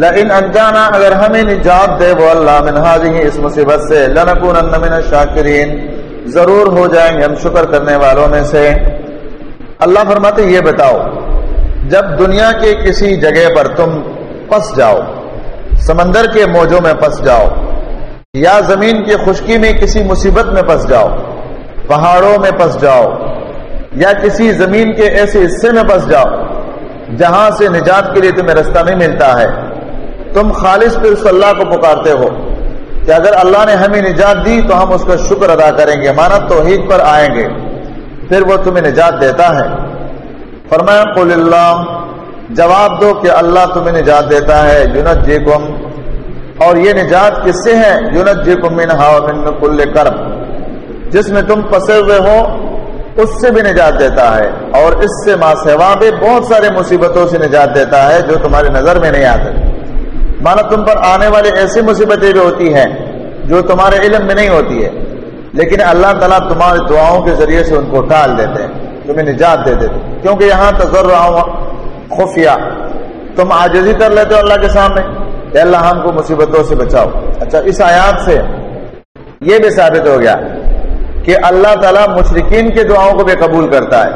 لئن انجانا، اگر ہمیں نجات دے، وہ اللہ من هذه اس مصیبت سے، لنکونن من الشاکرین۔ ضرور ہو جائیں گے ہم، شکر کرنے والوں میں سے۔ اللہ فرماتے یہ بتاؤ، جب دنیا کے کسی جگہ پر تم پس جاؤ، سمندر کے موجوں میں پس جاؤ، یا زمین کی خشکی میں کسی مصیبت میں پس جاؤ، پہاڑوں میں پس جاؤ، یا کسی زمین کے ایسے حصے میں پس جاؤ، جہاں سے نجات کے لیے تمہیں رستہ نہیں ملتا ہے۔ تم خالص پھر اس اللہ کو پکارتے ہو کہ اگر اللہ نے ہمیں نجات دی تو ہم اس کا شکر ادا کریں گے مانا توحید پر آئیں گے۔ پھر وہ تمہیں نجات دیتا ہے۔ فرمایا، قل اللہ، جواب دو کہ اللہ تمہیں نجات دیتا ہے یونت جی اور یہ نجات کس سے ہے؟ یونت جی کم من کل کرم جس میں تم پسے ہوئے ہو، اس سے بھی نجات دیتا ہے۔ اور اس سے ماں سیوا بھی بہت سارے مصیبتوں سے نجات دیتا ہے جو تمہاری نظر میں نہیں آتے۔ مانا تم پر آنے والی ایسی مصیبتیں بھی ہوتی ہیں جو تمہارے علم میں نہیں ہوتی ہے لیکن اللہ تعالیٰ تمہاری دعاؤں کے ذریعے سے ان کو ٹال دیتے ہیں، تمہیں نجات دے دیتے کیونکہ یہاں تذر رہا ہوں خفیہ، تم آجزی کر لیتے ہو اللہ کے سامنے۔ کہ اللہ، ہم کو مصیبتوں سے بچاؤ۔ اچھا اس آیات سے یہ بھی ثابت ہو گیا کہ اللہ تعالیٰ مشرقین کے دعاؤں کو بھی قبول کرتا ہے۔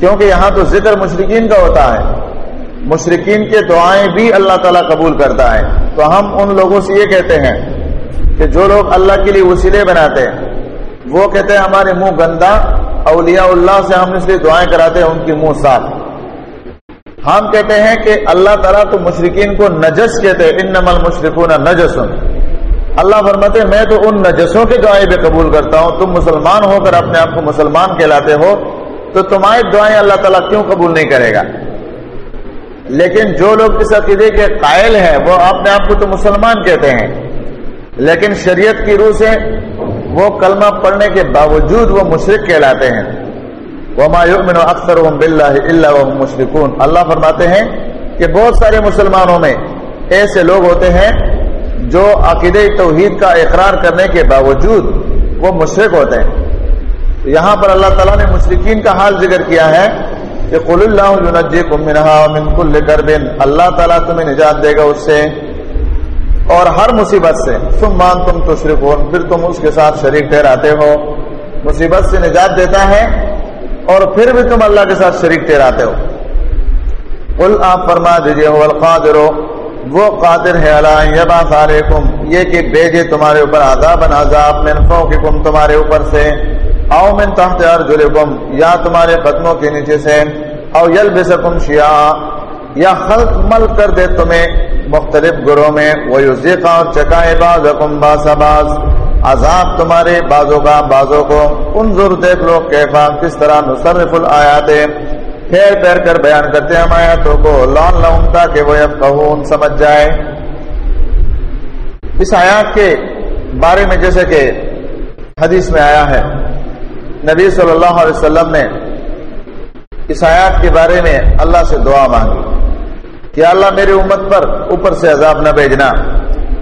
کیونکہ یہاں تو ذکر مشرقین کا ہوتا ہے۔ مشرقین کے دعائیں بھی اللہ تعالیٰ قبول کرتا ہے۔ تو ہم ان لوگوں سے یہ کہتے ہیں کہ جو لوگ اللہ کے لیے وسیلے بناتے ہیں، وہ کہتے ہیں ہمارے منہ گندا، اولیاء اللہ سے ہم اس لیے دعائیں کراتے ہیں، ان کی منہ صاف۔ ہم کہتے ہیں کہ اللہ تعالیٰ تو مشرقین کو نجس کہتے ہیں ان نمل مشرقون نجسن اللہ فرماتے ہیں، میں تو ان نجسوں کے دعائیں بھی قبول کرتا ہوں، تم مسلمان ہو کر اپنے آپ کو مسلمان کہلاتے ہو، تو تمہاری دعائیں اللہ تعالیٰ کیوں قبول نہیں کرے گا؟ لیکن جو لوگ اس عقیدے کے قائل ہیں، وہ اپنے آپ کو تو مسلمان کہتے ہیں۔ لیکن شریعت کی روح سے وہ کلمہ پڑھنے کے باوجود وہ مشرق کہلاتے ہیں۔ وما يؤمن اکثرهم بالله الا وهم مشركون۔ اللہ فرماتے ہیں کہ بہت سارے مسلمانوں میں ایسے لوگ ہوتے ہیں جو عقید توحید کا اقرار کرنے کے باوجود وہ مشرق ہوتے ہیں۔ یہاں پر اللہ تعالیٰ نے مشرقین کا حال ذکر کیا ہے۔ کہ قل اللہ ينجيكم منها ومن كل كرب اللہ تعالیٰ تمہیں نجات دے گا اس سے اور ہر مصیبت سے۔ ثم مان تم تشرکون پھر تم اس کے ساتھ شریک ٹھہراتے ہو۔ مصیبت سے نجات دیتا ہے اور پھر بھی تم اللہ کے ساتھ شریک ٹھہراتے ہو۔ قل آپ فرما دیجیے، هو القادر۔ وہ قادر ہے اللہ یبعث علیکم یہ کہ بھیجے تمہارے اوپر عذاب ان عذاب، من فوقکم تمہارے اوپر سے۔ او من تحت ارجلکم، یا تمہارے قدموں کے نیچے سے، او یلبسکم شیعا یا خلق مل کر دے تمہیں مختلف گروہ میں ویزیقا اور چکائے بعضکم باسا باز عذاب تمہارے بازوں کا بازوں کو۔ انظر، دیکھ لو کیفا کس طرح نصرف الآیات پھیر پھیر کر بیان کرتے ہم آیاتوں کو۔ لون لون تاکہ وہ اب کہون سمجھ جائے۔ اس آیات کے بارے میں جیسے کہ حدیث میں آیا ہے نبی صلی اللہ علیہ وسلم نے اس آیات کے بارے میں اللہ سے دعا مانگی کہ اللہ میری امت پر اوپر سے عذاب نہ بھیجنا،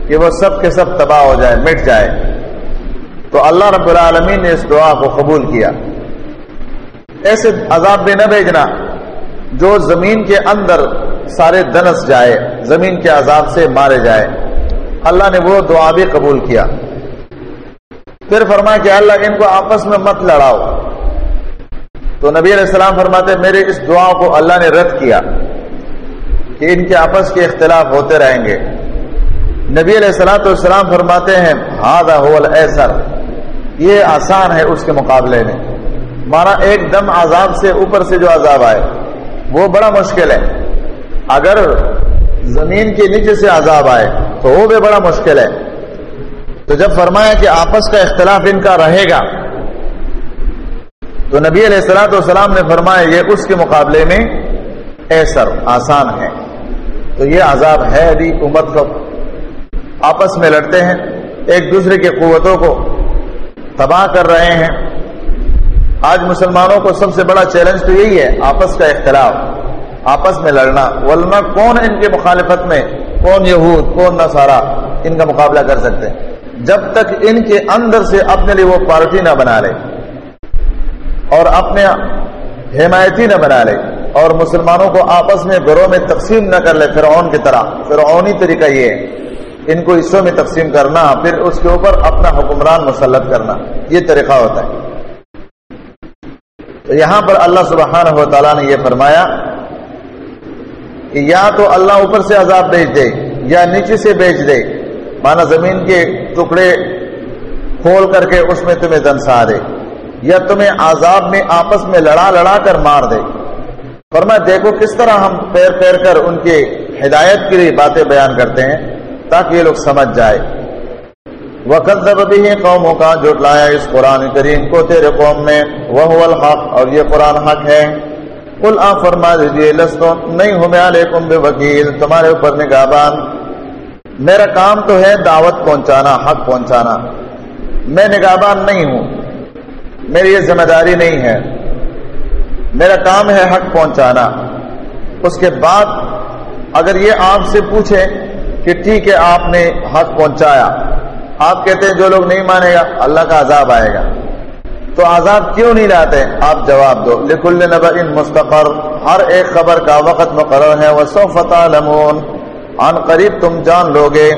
کہ وہ سب کے سب تباہ ہو جائے، مٹ جائے۔ تو اللہ رب العالمین نے اس دعا کو قبول کیا۔ ایسے عذاب بھی نہ بھیجنا جو زمین کے اندر سارے دنس جائے، زمین کے عذاب سے مارے جائے۔ اللہ نے وہ دعا بھی قبول کیا۔ پھر فرمایا کہ اللہ ان کو آپس میں مت لڑاؤ۔ تو نبی علیہ السلام فرماتے میرے اس دعا کو اللہ نے رد کیا کہ ان کے آپس کے اختلاف ہوتے رہیں گے۔ نبی علیہ السلام السلام فرماتے ہیں ہاد ایسر یہ آسان ہے اس کے مقابلے میں۔ مانا ایک دم عذاب سے اوپر سے جو عذاب آئے، وہ بڑا مشکل ہے۔ اگر زمین کے نیچے سے عذاب آئے، تو وہ بھی بڑا مشکل ہے۔ تو جب فرمایا کہ آپس کا اختلاف ان کا رہے گا، تو نبی علیہ السلاۃ والسلام نے فرمایا یہ اس کے مقابلے میں ایسر، آسان ہے۔ تو یہ عذاب ہے ابھی امت کو۔ آپس میں لڑتے ہیں، ایک دوسرے کی قوتوں کو تباہ کر رہے ہیں۔ آج مسلمانوں کو سب سے بڑا چیلنج تو یہی ہے، آپس کا اختلاف، آپس میں لڑنا۔ ولنا کون ان کے مخالفت میں، کون یہود، کون نصارہ ان کا مقابلہ کر سکتے ہیں؟ جب تک ان کے اندر سے اپنے لیے وہ پارٹی نہ بنا لے اور اپنے حمایتی نہ بنا لے اور مسلمانوں کو آپس میں گھروں میں تقسیم نہ کر لے فرعون کی طرح۔ فرعونی طریقہ یہ ہے۔ ان کو حصوں میں تقسیم کرنا، پھر اس کے اوپر اپنا حکمران مسلط کرنا، یہ طریقہ ہوتا ہے۔ تو یہاں پر اللہ سبحانہ و تعالیٰ نے یہ فرمایا کہ یا تو اللہ اوپر سے عذاب بھیج دے یا نیچے سے بیچ دے۔ مانا زمین کے ٹکڑے کھول کر کے اس میں تمہیں دنسا دے یا تمہیں عذاب میں آپس میں لڑا لڑا کر مار دے۔ فرما دیکھو کس طرح ہم پیر پیر کر ان کی ہدایت کے لیے باتیں بیان کرتے ہیں تاکہ یہ لوگ سمجھ جائے۔ وقت بھی قوموں کا جٹلایا اس قرآن کریم کو تیرے قوم میں وہ الحق۔ اور یہ قرآن حق ہے۔ کل آ فرما دیجیے لسو نہیں ہوں میں علیکم بے وکیل تمہارے اوپر نگہبان۔ میرا کام تو ہے دعوت پہنچانا، حق پہنچانا۔ میں نگہبان نہیں ہوں۔ میری یہ ذمہ داری نہیں ہے۔ میرا کام ہے حق پہنچانا۔ اس کے بعد اگر یہ آپ سے پوچھے کہ ٹھیک ہے، آپ نے حق پہنچایا۔ آپ کہتے ہیں جو لوگ نہیں مانے گا، اللہ کا عذاب آئے گا۔ تو عذاب کیوں نہیں لاتے؟ آپ جواب دو۔ لکل نب ان مستقر۔ ہر ایک خبر کا وقت مقرر ہے۔ وہ سو فتح ان قریب تم جان لوگے۔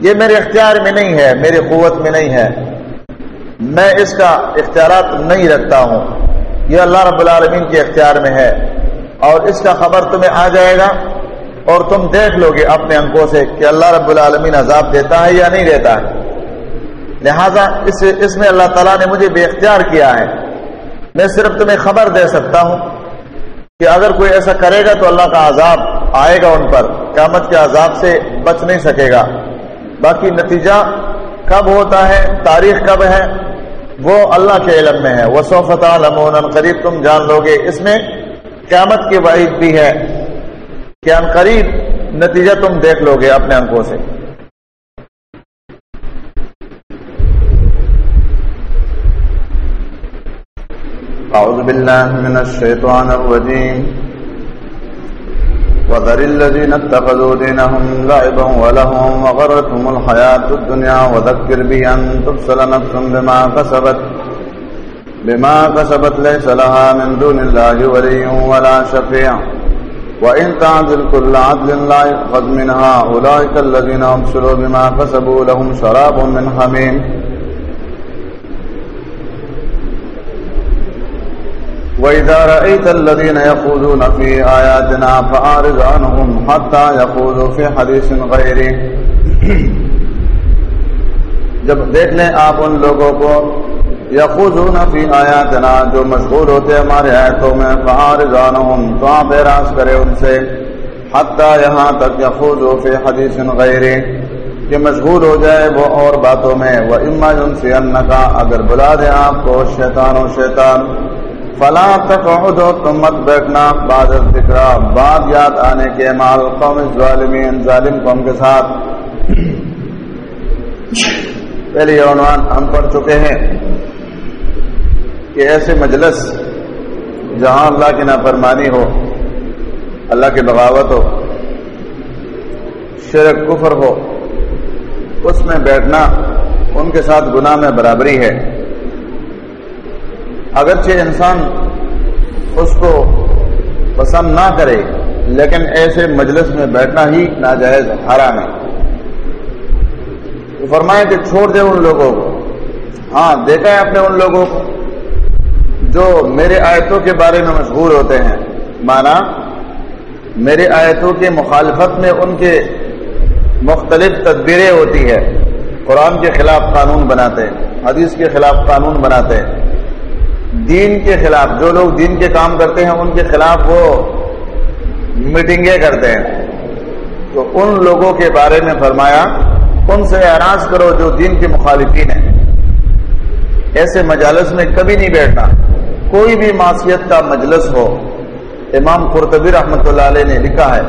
یہ میرے اختیار میں نہیں ہے میری قوت میں نہیں ہے۔ میں اس کا اختیارات نہیں رکھتا ہوں۔ یہ اللہ رب العالمین کے اختیار میں ہے۔ اور اس کا خبر تمہیں آ جائے گا۔ اور تم دیکھ لو گے اپنے انکوں سے کہ اللہ رب العالمین عذاب دیتا ہے یا نہیں دیتا ہے۔ لہذا اس اس میں اللہ تعالیٰ نے مجھے بے اختیار کیا ہے۔ میں صرف تمہیں خبر دے سکتا ہوں کہ اگر کوئی ایسا کرے گا تو اللہ کا عذاب آئے گا ان پر۔ قیامت کے عذاب سے بچ نہیں سکے گا۔ باقی نتیجہ کب ہوتا ہے، تاریخ کب ہے، وہ اللہ کے علم میں ہے۔ وہ صوفتا قریب تم جان لو گے اس میں قیامت کی وعید بھی ہے۔ کہ ان قریب نتیجہ تم دیکھ لو گے اپنے انکوں سے۔ اعوذ باللہ من الشیطان الرجیم۔ وذر الذين اتخذوا دينهم لعبا ولهم وغرتهم الحياة الدنيا وذكر به أن تبصل نفس بما كسبت بما كسبت ليس لها من دون الله ولي ولا شفيع. وإن تعدل كل عدل لا يؤخذ منها أولئك الذين أبصروا بما كسبوا لهم شراب من حميم. وَإِذَا رَأَيْتَ الَّذِينَ يَخُوضُونَ فِي آيَاتِنَا فَأَعْرِضْ عَنْهُمْ حَتَّى يَخُوضُوا فِي حَدِيثٍ غَيْرِهِ جب دیکھ لیں آپ ان لوگوں کو یخوضون فی آیاتنا جو مشغول ہوتے ہیں ہمارے آیتوں میں فَأَعْرِضْ عَنْهُمْ تو آپ اعراض کرے ان سے، حتی یہاں تک یخوضوا فی حدیث غیرہ کہ مشغول ہو جائے وہ اور باتوں میں، وَإِمَّا يُنْسِيَنَّكَ، اگر بلا دیں آپ کو، شیطان و شیطان۔ فلا تقعد تم مت بیٹھنا بعد ذکر بعد یاد آنے کے مال قوم ظالمین ظالم قوم کے ساتھ۔ پہلے عنوان ہم پڑھ چکے ہیں کہ ایسے مجلس جہاں اللہ کی نافرمانی ہو، اللہ کی بغاوت ہو، شرک، کفر ہو، اس میں بیٹھنا ان کے ساتھ گناہ میں برابری ہے۔ اگرچہ انسان اس کو پسند نہ کرے، لیکن ایسے مجلس میں بیٹھنا ہی ناجائز، حرام ہے۔ تو فرمائے کہ چھوڑ دے ان لوگوں کو۔ ہاں دیکھا ہے اپنے ان لوگوں کو جو میرے آیتوں کے بارے میں مشہور ہوتے ہیں۔ مانا، میرے آیتوں کی مخالفت میں ان کے مختلف تدبیریں ہوتی ہے قرآن کے خلاف قانون بناتے، حدیث کے خلاف قانون بناتے۔ دین کے خلاف، جو لوگ دین کے کام کرتے ہیں، ان کے خلاف وہ میٹنگیں کرتے ہیں۔ تو ان لوگوں کے بارے میں فرمایا، ان سے اعراض کرو جو دین کے مخالفین ہیں۔ ایسے مجالس میں کبھی نہیں بیٹھنا۔ کوئی بھی معاشیت کا مجلس ہو، امام قرطبی رحمۃ اللہ علیہ نے لکھا ہے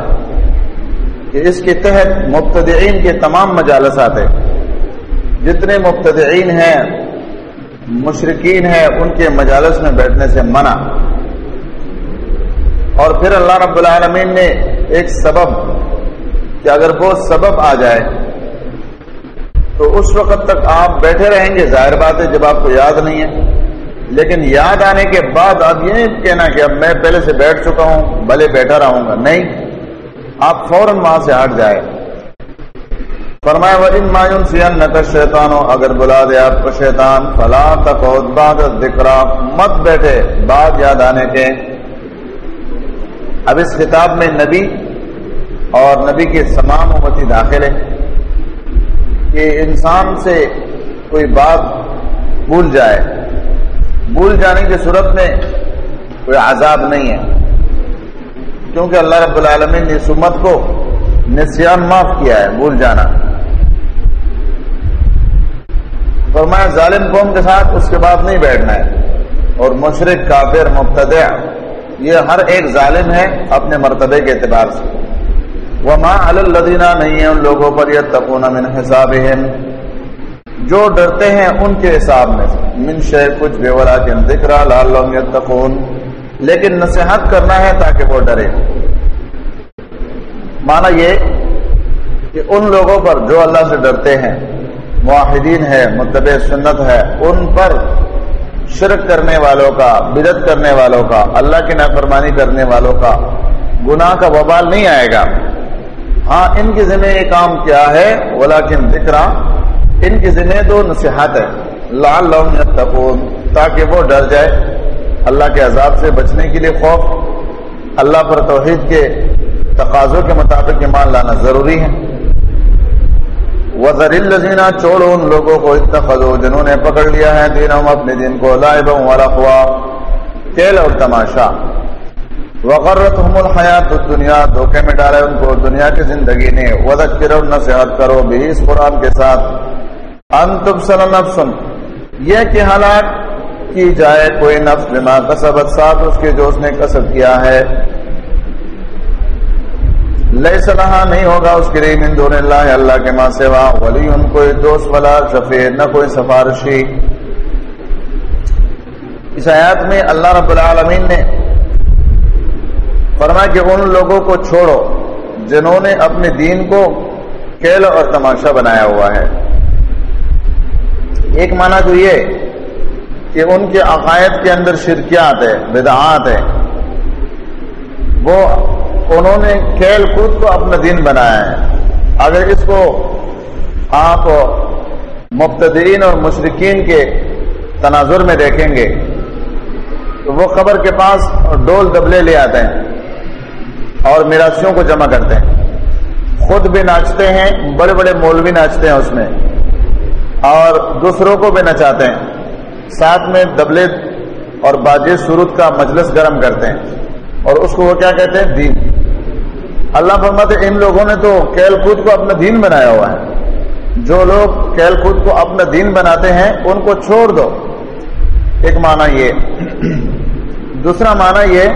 کہ اس کے تحت مبتدئین کے تمام مجالس آتے۔ جتنے مبتدئین ہیں مشرقین ہے ان کے مجالس میں بیٹھنے سے منع۔ اور پھر اللہ رب العالمین نے ایک سبب کہ اگر وہ سبب آ جائے، تو اس وقت تک آپ بیٹھے رہیں گے۔ ظاہر بات ہے، جب آپ کو یاد نہیں ہے۔ لیکن یاد آنے کے بعد اب یہ نہیں کہنا کہ اب میں پہلے سے بیٹھ چکا ہوں، بھلے بیٹھا رہوں گا۔ نہیں، آپ فوراً وہاں سے ہٹ جائے فرمایا وجن مایون سیان نقد شیطان اگر بلا دے آپ کو شیطان، فلا تک بعد ذکر مت بیٹھے بعد یاد آنے کے۔ اب اس خطاب میں نبی اور نبی کے تمام امتی داخل ہے کہ انسان سے کوئی بات بھول جائے۔ بھول جانے کی صورت میں کوئی عذاب نہیں ہے۔ کیونکہ اللہ رب العالمین نے اس امت کو نسیان معاف کیا ہے، بھول جانا۔ فرمایا ظالم قوم کے ساتھ اس کے بعد نہیں بیٹھنا ہے۔ اور مشرق کافر، مبتدع، یہ ہر ایک ظالم ہے اپنے مرتبے کے اعتبار سے۔ وہ ماں الدینہ نہیں ہے ان لوگوں پر یہ تقون من حساب جو ڈرتے ہیں ان کے حساب میں۔ من شہ کچھ بے ولا کے ذکر لال تقون لیکن نصیحت کرنا ہے تاکہ وہ ڈرے۔ مانا یہ کہ ان لوگوں پر جو اللہ سے ڈرتے ہیں معاہدین ہے، متبع سنت ہے، ان پر شرک کرنے والوں کا بدت کرنے والوں کا، اللہ کی نافرمانی کرنے والوں کا گناہ کا وبال نہیں آئے گا۔ ہاں ان کی ذمہ یہ کام کیا ہے ولاکن ذکر، ان کی ذمہ دو نصیحت ہے لال تقون تاکہ وہ ڈر جائے۔ اللہ کے عذاب سے بچنے کے لیے خوف۔ اللہ پر توحید کے تقاضوں کے مطابق ایمان لانا ضروری ہے۔ وزر الزینہ چھوڑو ان لوگوں کو اتخذو جنہوں نے پکڑ لیا ہے دین اپنے دن کو لائب والا خوا کھیل اور تماشا۔ وغرت ہم الحیات دنیا دھوکے میں ڈالے ان کو دنیا کی زندگی نے۔ وزک کرو نصیحت کرو بھی اس قرآن کے ساتھ۔ ان تب سن یہ کہ حالات کی جائے کوئی نفس بما کسبت، ساتھ اس کے جو اس نے کسب کیا ہے۔ لے صلاح نہیں ہوگا اس کے لیے من دون اللہ اللہ کے ماں سوا۔ ولی ان کوئی دوست والا شفیع نہ کوئی سفارشی۔ اس آیات میں اللہ رب العالمین نے فرمایا کہ ان لوگوں کو چھوڑو جنہوں نے اپنے دین کو کھیل اور تماشا بنایا ہوا ہے۔ ایک معنی تو یہ کہ ان کے عقائد کے اندر شرکیات ہے، بدعات ہے۔ وہ انہوں نے کھیل کود کو اپنا دین بنایا ہے۔ اگر اس کو آپ مبتدین اور مشرقین کے تناظر میں دیکھیں گے، تو وہ قبر کے پاس ڈول دبلے لے آتے ہیں اور میراسیوں کو جمع کرتے ہیں۔ خود بھی ناچتے ہیں، بڑے بڑے مولوی ناچتے ہیں اس میں۔ اور دوسروں کو بھی نچاتے ہیں۔ ساتھ میں دبلے اور باجے سورت کا مجلس گرم کرتے ہیں۔ اور اس کو وہ کیا کہتے ہیں؟ دین۔ اللہ فرماتے ان لوگوں نے تو کیل کود کو اپنا دین بنایا ہوا ہے۔ جو لوگ کیل کود کو اپنا دین بناتے ہیں، ان کو چھوڑ دو۔ ایک معنی یہ۔ دوسرا معنی یہ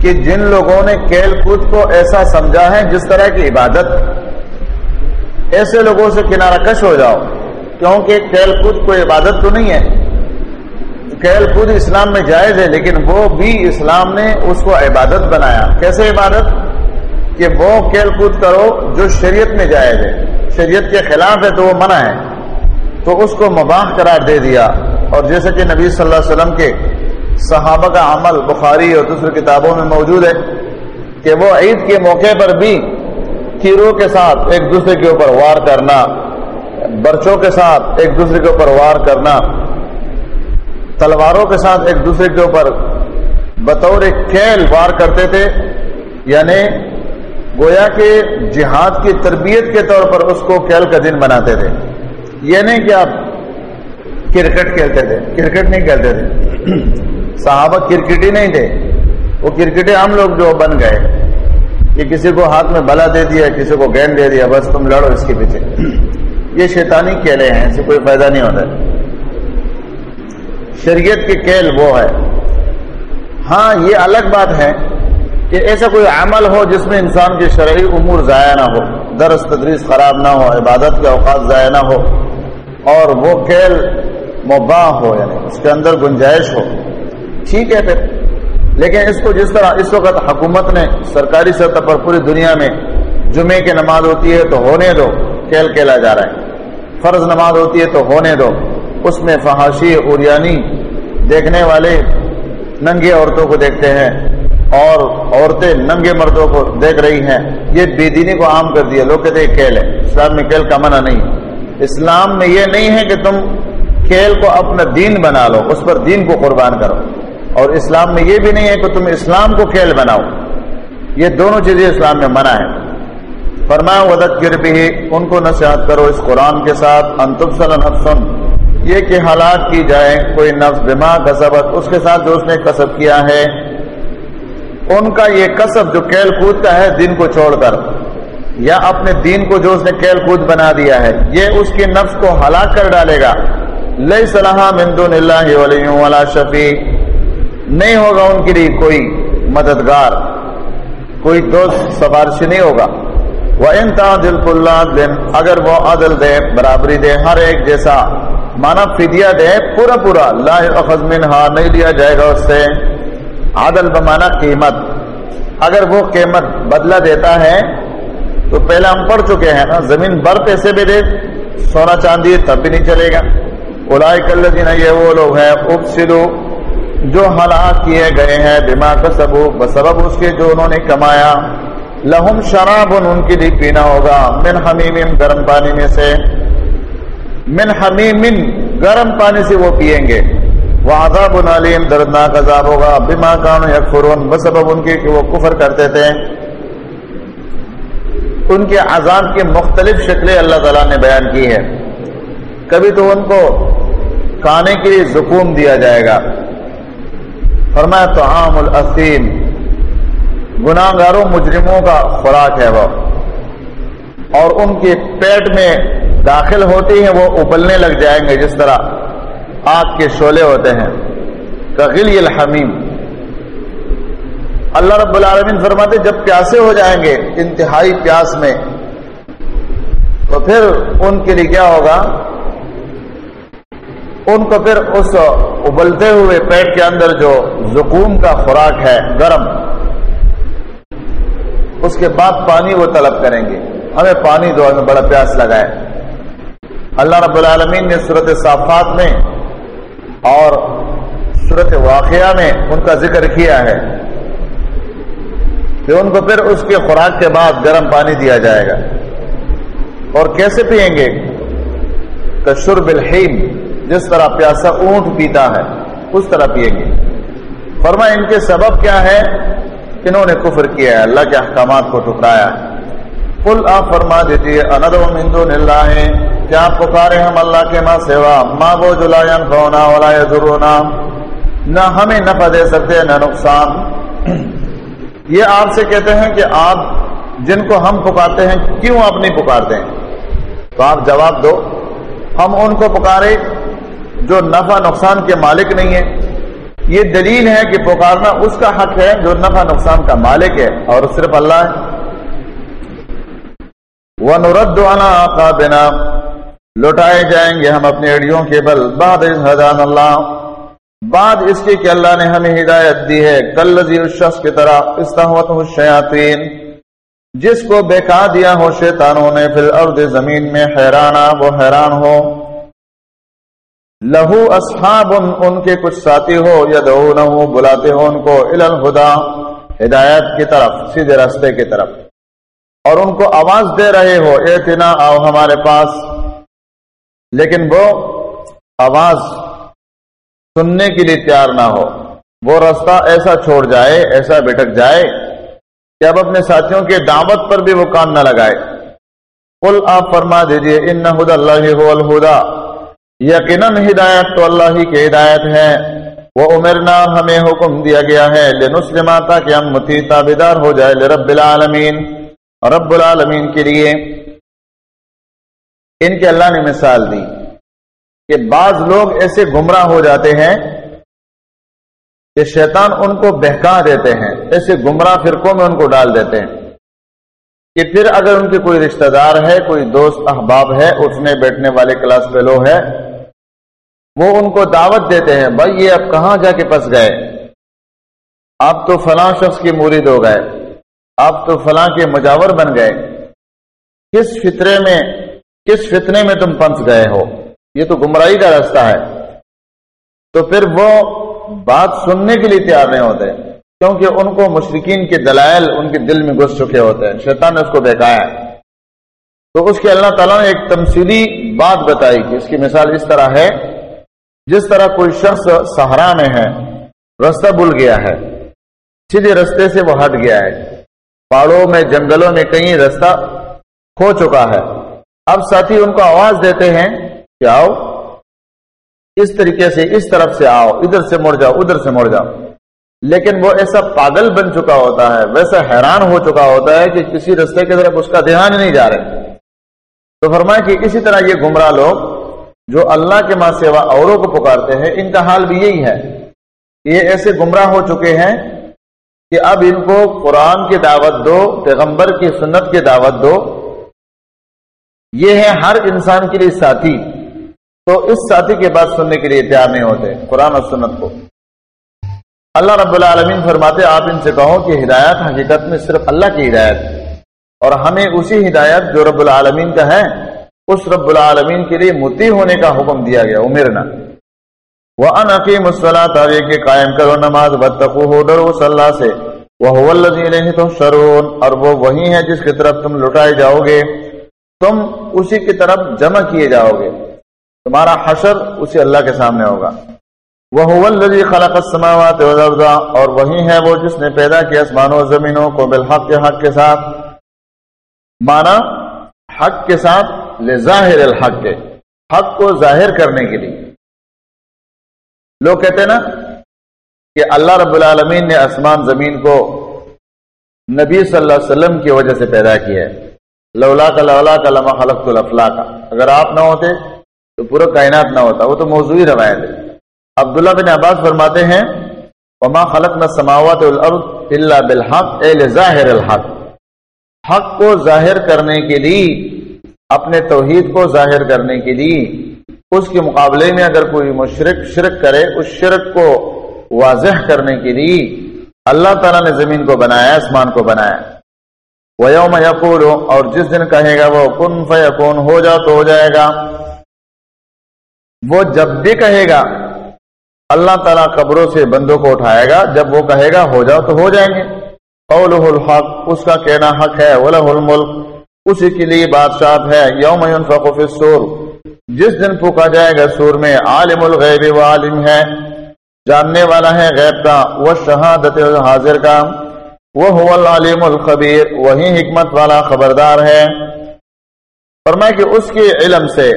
کہ جن لوگوں نے کیل کود کو ایسا سمجھا ہے جس طرح کی عبادت، ایسے لوگوں سے کنارہ کش ہو جاؤ۔ کیونکہ کھیل کود کوئی عبادت تو نہیں ہے۔ کھیل کود اسلام میں جائز ہے، لیکن وہ بھی اسلام نے اس کو عبادت بنایا۔ کیسے عبادت؟ کہ وہ کھیل کود کرو جو شریعت میں جائز ہے۔ شریعت کے خلاف ہے تو وہ منع ہے۔ تو اس کو مباح قرار دے دیا۔ اور جیسے کہ نبی صلی اللہ علیہ وسلم کے صحابہ کا عمل بخاری اور دوسری کتابوں میں موجود ہے کہ وہ عید کے موقع پر بھی تیروں کے ساتھ ایک دوسرے کے اوپر وار کرنا، برچوں کے ساتھ ایک دوسرے کے اوپر وار کرنا تلواروں کے ساتھ ایک دوسرے کے اوپر بطور کھیل وار کرتے تھے یعنی گویا کے جہاد کی تربیت کے طور پر اس کو کھیل کا دن بناتے تھے۔ یہ نہیں کہ آپ کرکٹ کھیلتے تھے، کرکٹ نہیں کھیلتے تھے۔ صحابہ کرکٹ ہی نہیں تھے۔ وہ کرکٹیں ہم لوگ جو بن گئے۔ کہ کسی کو ہاتھ میں بلا دے دیا، کسی کو گیند دے دیا، بس تم لڑو اس کے پیچھے۔ یہ شیطانی کیلے ہیں اسے کوئی فائدہ نہیں ہوتا۔ شریعت کے کیل وہ ہے۔ ہاں یہ الگ بات ہے کہ ایسا کوئی عمل ہو جس میں انسان کے شرعی امور ضائع نہ ہو، درس تدریس خراب نہ ہو، عبادت کے اوقات ضائع نہ ہو، اور وہ کیل مباح ہو یعنی اس کے اندر گنجائش ہو۔ ٹھیک ہے پھر۔ لیکن اس کو جس طرح اس وقت حکومت نے سرکاری سطح پر پوری دنیا میں جمعے کی نماز ہوتی ہے تو ہونے دو کھیل کھیلا جا رہا ہے۔ فرض نماز ہوتی ہے تو ہونے دو۔ اس میں فحاشی، اوریانی دیکھنے والے ننگے عورتوں کو دیکھتے ہیں اور عورتیں ننگے مردوں کو دیکھ رہی ہیں۔ یہ بے دینی کو عام کر دیا۔ لوگ کہتے ہیں کھیل ہے۔ اسلام میں کھیل کا منع نہیں۔ اسلام میں یہ نہیں ہے کہ تم کھیل کو اپنا دین بنا لو، اس پر دین کو قربان کرو۔ اور اسلام میں یہ بھی نہیں ہے کہ تم اسلام کو کھیل بناؤ۔ یہ دونوں چیزیں اسلام میں منع ہے فرمایا ودت گر بھی ان کو نصیحت کرو اس قرآن کے ساتھ۔ انتبسل نفسن یہ کہ ہلاک کی جائے کوئی نفس بما کسبت اس کے ساتھ جو اس نے کسب کیا ہے، ان کا یہ کسب جو کیل کود کا ہے دین کو چھوڑ کر، یا اپنے دین کو جو اس نے کیل کود بنا دیا ہے، یہ اس کے نفس کو ہلاک کر ڈالے گا۔ لئی صلاح مندون اللہ ولا شفیع۔ نہیں ہوگا ان کے لیے کوئی مددگار، کوئی دوست سفارشی نہیں ہوگا۔ وہ انتا دل دن اگر وہ عدل دے، برابری دے ہر ایک جیسا۔ مانا فدیا دے پورا پورا لا اخذ ہاں نہیں لیا جائے گا اس سے۔ عدل بمانا قیمت۔ اگر وہ قیمت بدلہ دیتا ہے، تو پہلے ہم پڑھ چکے ہیں نا، زمین بر پیسے بھی دے، سونا چاندی تب بھی نہیں چلے گا۔ الائی کل یہ وہ لوگ ہیں اپ سلو جو ہلاک کیے گئے ہیں، بما کا سبو بسبب اس کے جو انہوں نے کمایا۔ لہم شراب ان کے لیے پینا ہوگا۔ من حمیم گرم پانی میں سے۔ من حمیم گرم پانی سے وہ پیئیں گے۔ وہ عذاب علیم دردناک عذاب ہوگا۔ بما کان یکفرون، بسبب ان کے کہ وہ کفر کرتے تھے۔ ان کے عذاب کی مختلف شکلیں اللہ تعالیٰ نے بیان کی ہے کبھی تو ان کو کھانے کے لیے زکوم دیا جائے گا۔ فرمایا تو عام الاسیم۔ گناہ گاروں مجرموں کا خوراک ہے وہ۔ اور ان کے پیٹ میں داخل ہوتی ہیں وہ ابلنے لگ جائیں گے جس طرح آگ کے شولے ہوتے ہیں، کغلی الحمیم۔ اللہ رب العالمین فرماتے جب پیاسے ہو جائیں گے انتہائی پیاس میں، تو پھر ان کے لیے کیا ہوگا؟ ان کو پھر اس ابلتے ہوئے پیٹ کے اندر جو زکوم کا خوراک ہے، گرم، اس کے بعد پانی وہ طلب کریں گے۔ ہمیں پانی دو، ہمیں بڑا پیاس لگا ہے۔ اللہ رب العالمین نے صورت صافات میں اور صورت واقعہ میں ان کا ذکر کیا ہے کہ ان کو پھر اس کے خوراک کے بعد گرم پانی دیا جائے گا۔ اور کیسے پیئیں گے؟ کشر بالحیم جس طرح پیاسا اونٹ پیتا ہے، اس طرح پیئیں گے۔ فرما ان کے سبب کیا ہے؟ انہوں نے کفر کیا ہے، اللہ کے احکامات کو ٹکرایا۔ کل آپ فرما دیجیے اند مندو نلہ کیا پکارے ہم اللہ کے ماں سیوا ماں وہ جلائن کھونا ولا ضرونا نہ ہمیں نفع دے سکتے، نہ نقصان۔ یہ آپ سے کہتے ہیں کہ آپ جن کو ہم پکارتے ہیں، کیوں آپ نہیں پکارتے؟ ہیں تو آپ جواب دو۔ ہم ان کو پکارے جو نفع، نقصان کے مالک نہیں ہے یہ دلیل ہے کہ پکارنا اس کا حق ہے جو نفع، نقصان کا مالک ہے، اور صرف اللہ ہے۔ وہ نورد بنا لوٹائے جائیں گے ہم اپنی اڑیوں کے بل۔ بعد حضان اللہ۔ بعد اس کی کہ اللہ نے ہمیں ہدایت دی ہے۔ کل اس شخص کی طرح استحوت الشیاطین۔ جس کو بےکا دیا ہو شیطانوں نے پھر ارد زمین میں حیرانہ وہ حیران ہو۔ لہو اصحاب ان, ان کے کچھ ساتھی ہو یا دو بلاتے ہو ان کو الہدا ہدایت کی طرف سیدھے راستے کی طرف۔ اور ان کو آواز دے رہے ہو اعتنا آؤ ہمارے پاس۔ لیکن وہ آواز سننے کے لیے تیار نہ ہو۔ وہ راستہ ایسا چھوڑ جائے، ایسا بھٹک جائے کہ اب اپنے ساتھیوں کے دعوت پر بھی وہ کان نہ لگائے۔ کل آپ فرما دیجیے ان نہ اللہ ہو الہدا۔ یقیناً ہدایت تو اللہ ہی کی ہدایت ہے۔ وہ عمرنا ہمیں حکم دیا گیا ہے۔ لنسلم تاکہ ہم متی تابدار ہو جائے لرب العالمین، رب العالمین کے لیے۔ ان کے اللہ نے مثال دی کہ بعض لوگ ایسے گمراہ ہو جاتے ہیں کہ شیطان ان کو بہکا دیتے ہیں، ایسے گمراہ فرقوں میں ان کو ڈال دیتے ہیں۔ کہ پھر اگر ان کے کوئی رشتہ دار ہے، کوئی دوست احباب ہے، اٹھنے بیٹھنے والے کلاس فیلو ہے، وہ ان کو دعوت دیتے ہیں، بھائی یہ اب کہاں جا کے پس گئے؟ آپ تو فلاں شخص کی مرید ہو گئے، آپ تو فلاں کے مجاور بن گئے۔ کس فطرے میں کس فتنے میں تم پنس گئے ہو؟ یہ تو گمراہی کا راستہ ہے۔ تو پھر وہ بات سننے کے لیے تیار نہیں ہوتے، کیونکہ ان کو مشرقین کے دلائل ان کے دل میں گھس چکے ہوتے ہیں۔ شیطان نے اس کو بہکایا تو اس کے اللہ تعالیٰ نے ایک تمثیلی بات بتائی کہ اس کی مثال اس طرح ہے، جس طرح کوئی شخص سہارا میں ہے، رستہ بھول گیا ہے، سیدھے رستے سے وہ ہٹ گیا ہے۔ پہاڑوں میں، جنگلوں میں کہیں رستہ کھو چکا ہے۔ اب ساتھی ان کو آواز دیتے ہیں کہ آؤ۔ اس طریقے سے اس طرف سے آؤ، ادھر سے مڑ جاؤ، ادھر سے مڑ جاؤ۔ لیکن وہ ایسا پاگل بن چکا ہوتا ہے، ویسا حیران ہو چکا ہوتا ہے کہ کسی رستے کی طرف اس کا دھیان نہیں جا رہے۔ تو فرمائے کہ اسی طرح یہ گمراہ لوگ جو اللہ کے ماں سیوا اوروں کو پکارتے ہیں، ان کا حال بھی یہی ہے۔ یہ ایسے گمراہ ہو چکے ہیں کہ اب ان کو قرآن کی دعوت دو، پیغمبر کی سنت کی دعوت دو۔ یہ ہے ہر انسان کے لیے ساتھی۔ تو اس ساتھی کے بعد سننے کے لیے تیار نہیں ہوتے، قرآن اور سنت کو۔ اللہ رب العالمین فرماتے، آپ ان سے کہو کہ ہدایت حقیقت میں صرف اللہ کی ہدایت اور ہمیں اسی ہدایت جو رب العالمین کا ہے، اس رب العالمین کے لیے متی ہونے کا حکم دیا گیا عمرنا وہ انعقیم تعوی کے قائم کرو نماز بتقو ہو ڈرو صلی سے۔ وہ شرون اور وہ وہی ہے جس کی طرف تم لٹائے جاؤ گے۔ تم اسی کی طرف جمع کیے جاؤ گے۔ تمہارا حشر اسی اللہ کے سامنے ہوگا۔ وہ خلق السماوات والارض، اور وہی ہے وہ جس نے پیدا کیا آسمانوں و زمینوں کو بالحق کے حق کے ساتھ۔ مانا حق کے ساتھ لظاہر الحق کے، حق کو ظاہر کرنے کے لیے۔ لوگ کہتے ہیں نا کہ اللہ رب العالمین نے آسمان زمین کو نبی صلی اللہ علیہ وسلم کی وجہ سے پیدا کیا ہے۔ لولا کا لولا کا لما خلق الفلا کا اگر آپ نہ ہوتے تو پورا کائنات نہ ہوتا. وہ تو موضوعی روایت ہے. عبداللہ بن عباس فرماتے ہیں، وما خلق نہ سماوت الارض اللہ بالحق، اے ظاہر الحق. حق کو ظاہر کرنے کے لیے، اپنے توحید کو ظاہر کرنے کے لیے، اس کے مقابلے میں اگر کوئی مشرق شرک کرے، اس شرک کو واضح کرنے کے لیے، اللہ تعالیٰ نے زمین کو بنایا، آسمان کو بنایا. ویوم یقول اور جس دن کہے گا وہ، کن فیکون، ہو جا تو ہو جائے گا. وہ جب بھی کہے گا، اللہ تعالیٰ قبروں سے بندوں کو اٹھائے گا، جب وہ کہے گا، ہو جاؤ تو ہو جائیں گے. قولہ الحق، اس کا کہنا حق ہے ولہ الملک، اسی کے لیے بادشاہ ہے، یوم ينفق فی السور۔ جس دن پھوکا جائے گا سور میں، عالم الغیب و عالم ہے، جاننے والا ہے غیب کا وہ شہادت حاضر کا۔ وہ العلیم الخبیر، وہی حکمت والا خبردار ہے۔ فرمائے کہ اس کے علم سے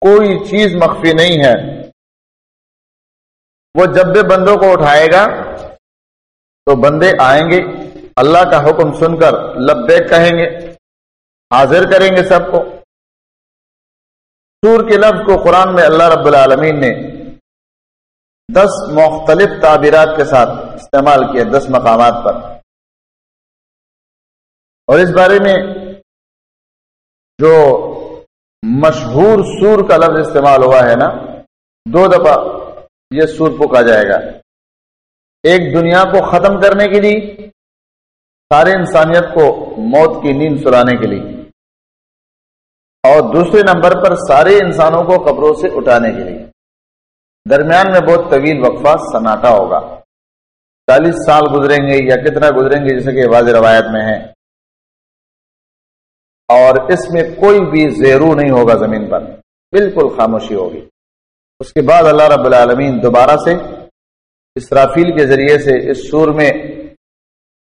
کوئی چیز مخفی نہیں ہے۔ وہ جب بھی بندوں کو اٹھائے گا تو بندے آئیں گے، اللہ کا حکم سن کر لبیک کہیں گے، حاضر کریں گے سب کو۔ سور کے لفظ کو قرآن میں اللہ رب العالمین نے دس مختلف تعبیرات کے ساتھ استعمال کیا دس مقامات پر۔ اور اس بارے میں جو مشہور سور کا لفظ استعمال ہوا ہے نا، دو دفعہ یہ سور پکا جائے گا۔ ایک دنیا کو ختم کرنے کے لیے، سارے انسانیت کو موت کی نیند سلانے کے لیے۔ اور دوسرے نمبر پر سارے انسانوں کو قبروں سے اٹھانے کے لیے۔ درمیان میں بہت طویل وقفہ سناٹا ہوگا۔ چالیس سال گزریں گے یا کتنا گزریں گے، جیسے کہ واضح روایت میں ہے۔ اور اس میں کوئی بھی زیرو نہیں ہوگا زمین پر۔ بالکل خاموشی ہوگی۔ اس کے بعد اللہ رب العالمین دوبارہ سے اسرافیل کے ذریعے سے اس سور میں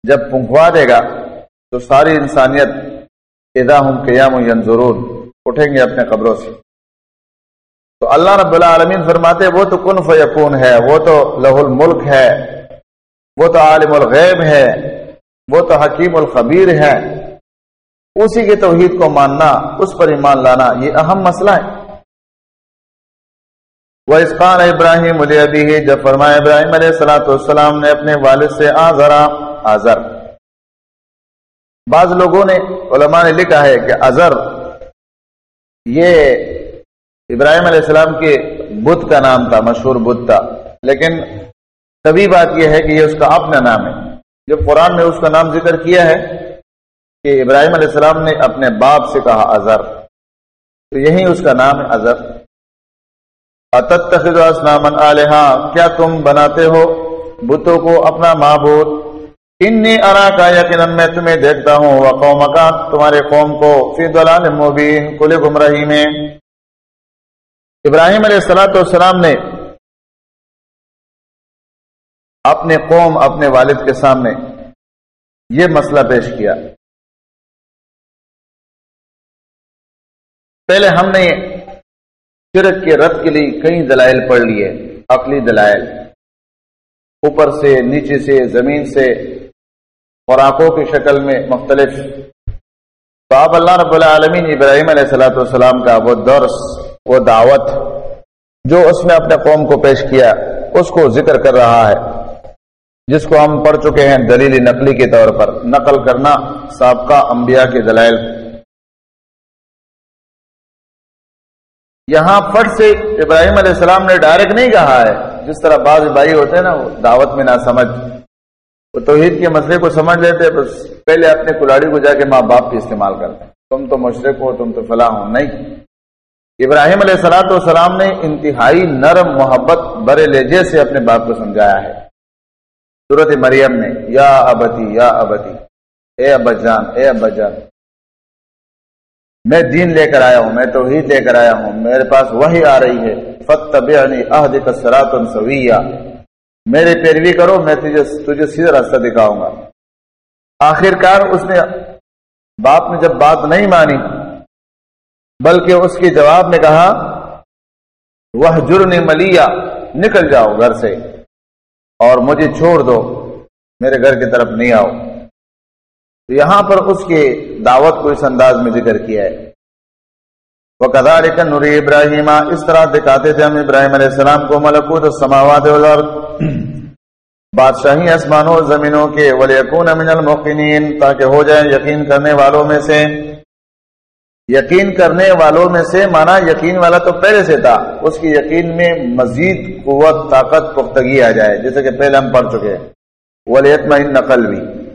جب پنکھوا دے گا، تو ساری انسانیت ادا ہوں قیام ضرور اٹھیں گے اپنے قبروں سے۔ تو اللہ رب العالمین فرماتے وہ تو کن فیکون ہے، وہ تو لہ الملک ہے، وہ تو عالم الغیب ہے، وہ تو حکیم الخبیر ہے۔ اسی کے توحید کو ماننا، اس پر ایمان لانا، یہ اہم مسئلہ ہے۔ وہ اسقان ابراہیم ابھی جب فرمایا ابراہیم علیہ السلاۃ والسلام نے اپنے والد سے آزرا آزر بعض لوگوں نے، علماء نے لکھا ہے کہ ازر یہ ابراہیم علیہ السلام کے بت کا نام تھا، مشہور بت تھا۔ لیکن کبھی بات یہ ہے کہ یہ اس کا اپنا نام ہے۔ جب قرآن میں اس کا نام ذکر کیا ہے کہ ابراہیم علیہ السلام نے اپنے باپ سے کہا اظہر تو یہی اس کا نام ہے اظہر اتتخذ اسنامن کیا تم بناتے ہو بتوں کو اپنا معبود؟ انی ارا کا یقیناً میں تمہیں دیکھتا ہوں۔ وہ قوم کا تمہارے قوم کو، فی دلال مبین کل گمراہی میں۔ ابراہیم علیہ السلاۃ والسلام نے اپنے قوم اپنے والد کے سامنے یہ مسئلہ پیش کیا۔ پہلے ہم نے شرک کے رد کے لیے کئی دلائل پڑھ لیے، عقلی دلائل۔ اوپر سے، نیچے سے، زمین سے، خوراکوں کی شکل میں مختلف تو آپ اللہ رب العالمین ابراہیم علیہ السلاۃ والسلام کا وہ درس، وہ دعوت جو اس نے اپنے قوم کو پیش کیا، اس کو ذکر کر رہا ہے، جس کو ہم پڑھ چکے ہیں دلیل نقلی کے طور پر، نقل کرنا سابقہ انبیاء کے دلائل۔ یہاں فٹ سے ابراہیم علیہ السلام نے ڈائریکٹ نہیں کہا ہے، جس طرح بعض بھائی ہوتے ہیں نا، وہ دعوت میں نہ سمجھ وہ توحید کے مسئلے کو سمجھ لیتے بس پہلے اپنے کلاڑی کو جا کے ماں باپ کی استعمال کرتے ہیں۔ تم تو مشرق ہو، تم تو فلاں ہو، نہیں۔ ابراہیم علیہ السلاۃ والسلام نے انتہائی نرم محبت برے لہجے سے اپنے باپ کو سمجھایا ہے۔ صورت مریم میں، یا ابتی یا ابتی، اے ابا جان، اے ابا جان۔ میں دین لے کر آیا ہوں، میں توحید لے کر آیا ہوں، میرے پاس وہی آ رہی ہے۔ فتبعنی اہدک سراتن میرے پیروی کرو، میں تجھے تجھے سیدھا راستہ دکھاؤں گا۔ آخر کار اس نے باپ نے جب بات نہیں مانی، بلکہ اس کے جواب میں کہا وہ جرن ملیا نکل جاؤ گھر سے، اور مجھے چھوڑ دو، میرے گھر کی طرف نہیں آؤ۔ تو یہاں پر اس کی دعوت کو اس انداز میں ذکر کیا ہے۔ وہ کدا لیکن اس طرح دکھاتے تھے ہم ابراہیم علیہ السلام کو، ملکوت سماوات بادشاہی آسمانوں زمینوں کے، ولیکون من الموقنین، تاکہ ہو جائیں یقین کرنے والوں میں سے۔ یقین کرنے والوں میں سے، مانا یقین والا تو پہلے سے تھا۔ اس کی یقین میں مزید قوت، طاقت، پختگی آ جائے، جیسے کہ پہلے ہم پڑھ چکے۔ ولیت نقل بھی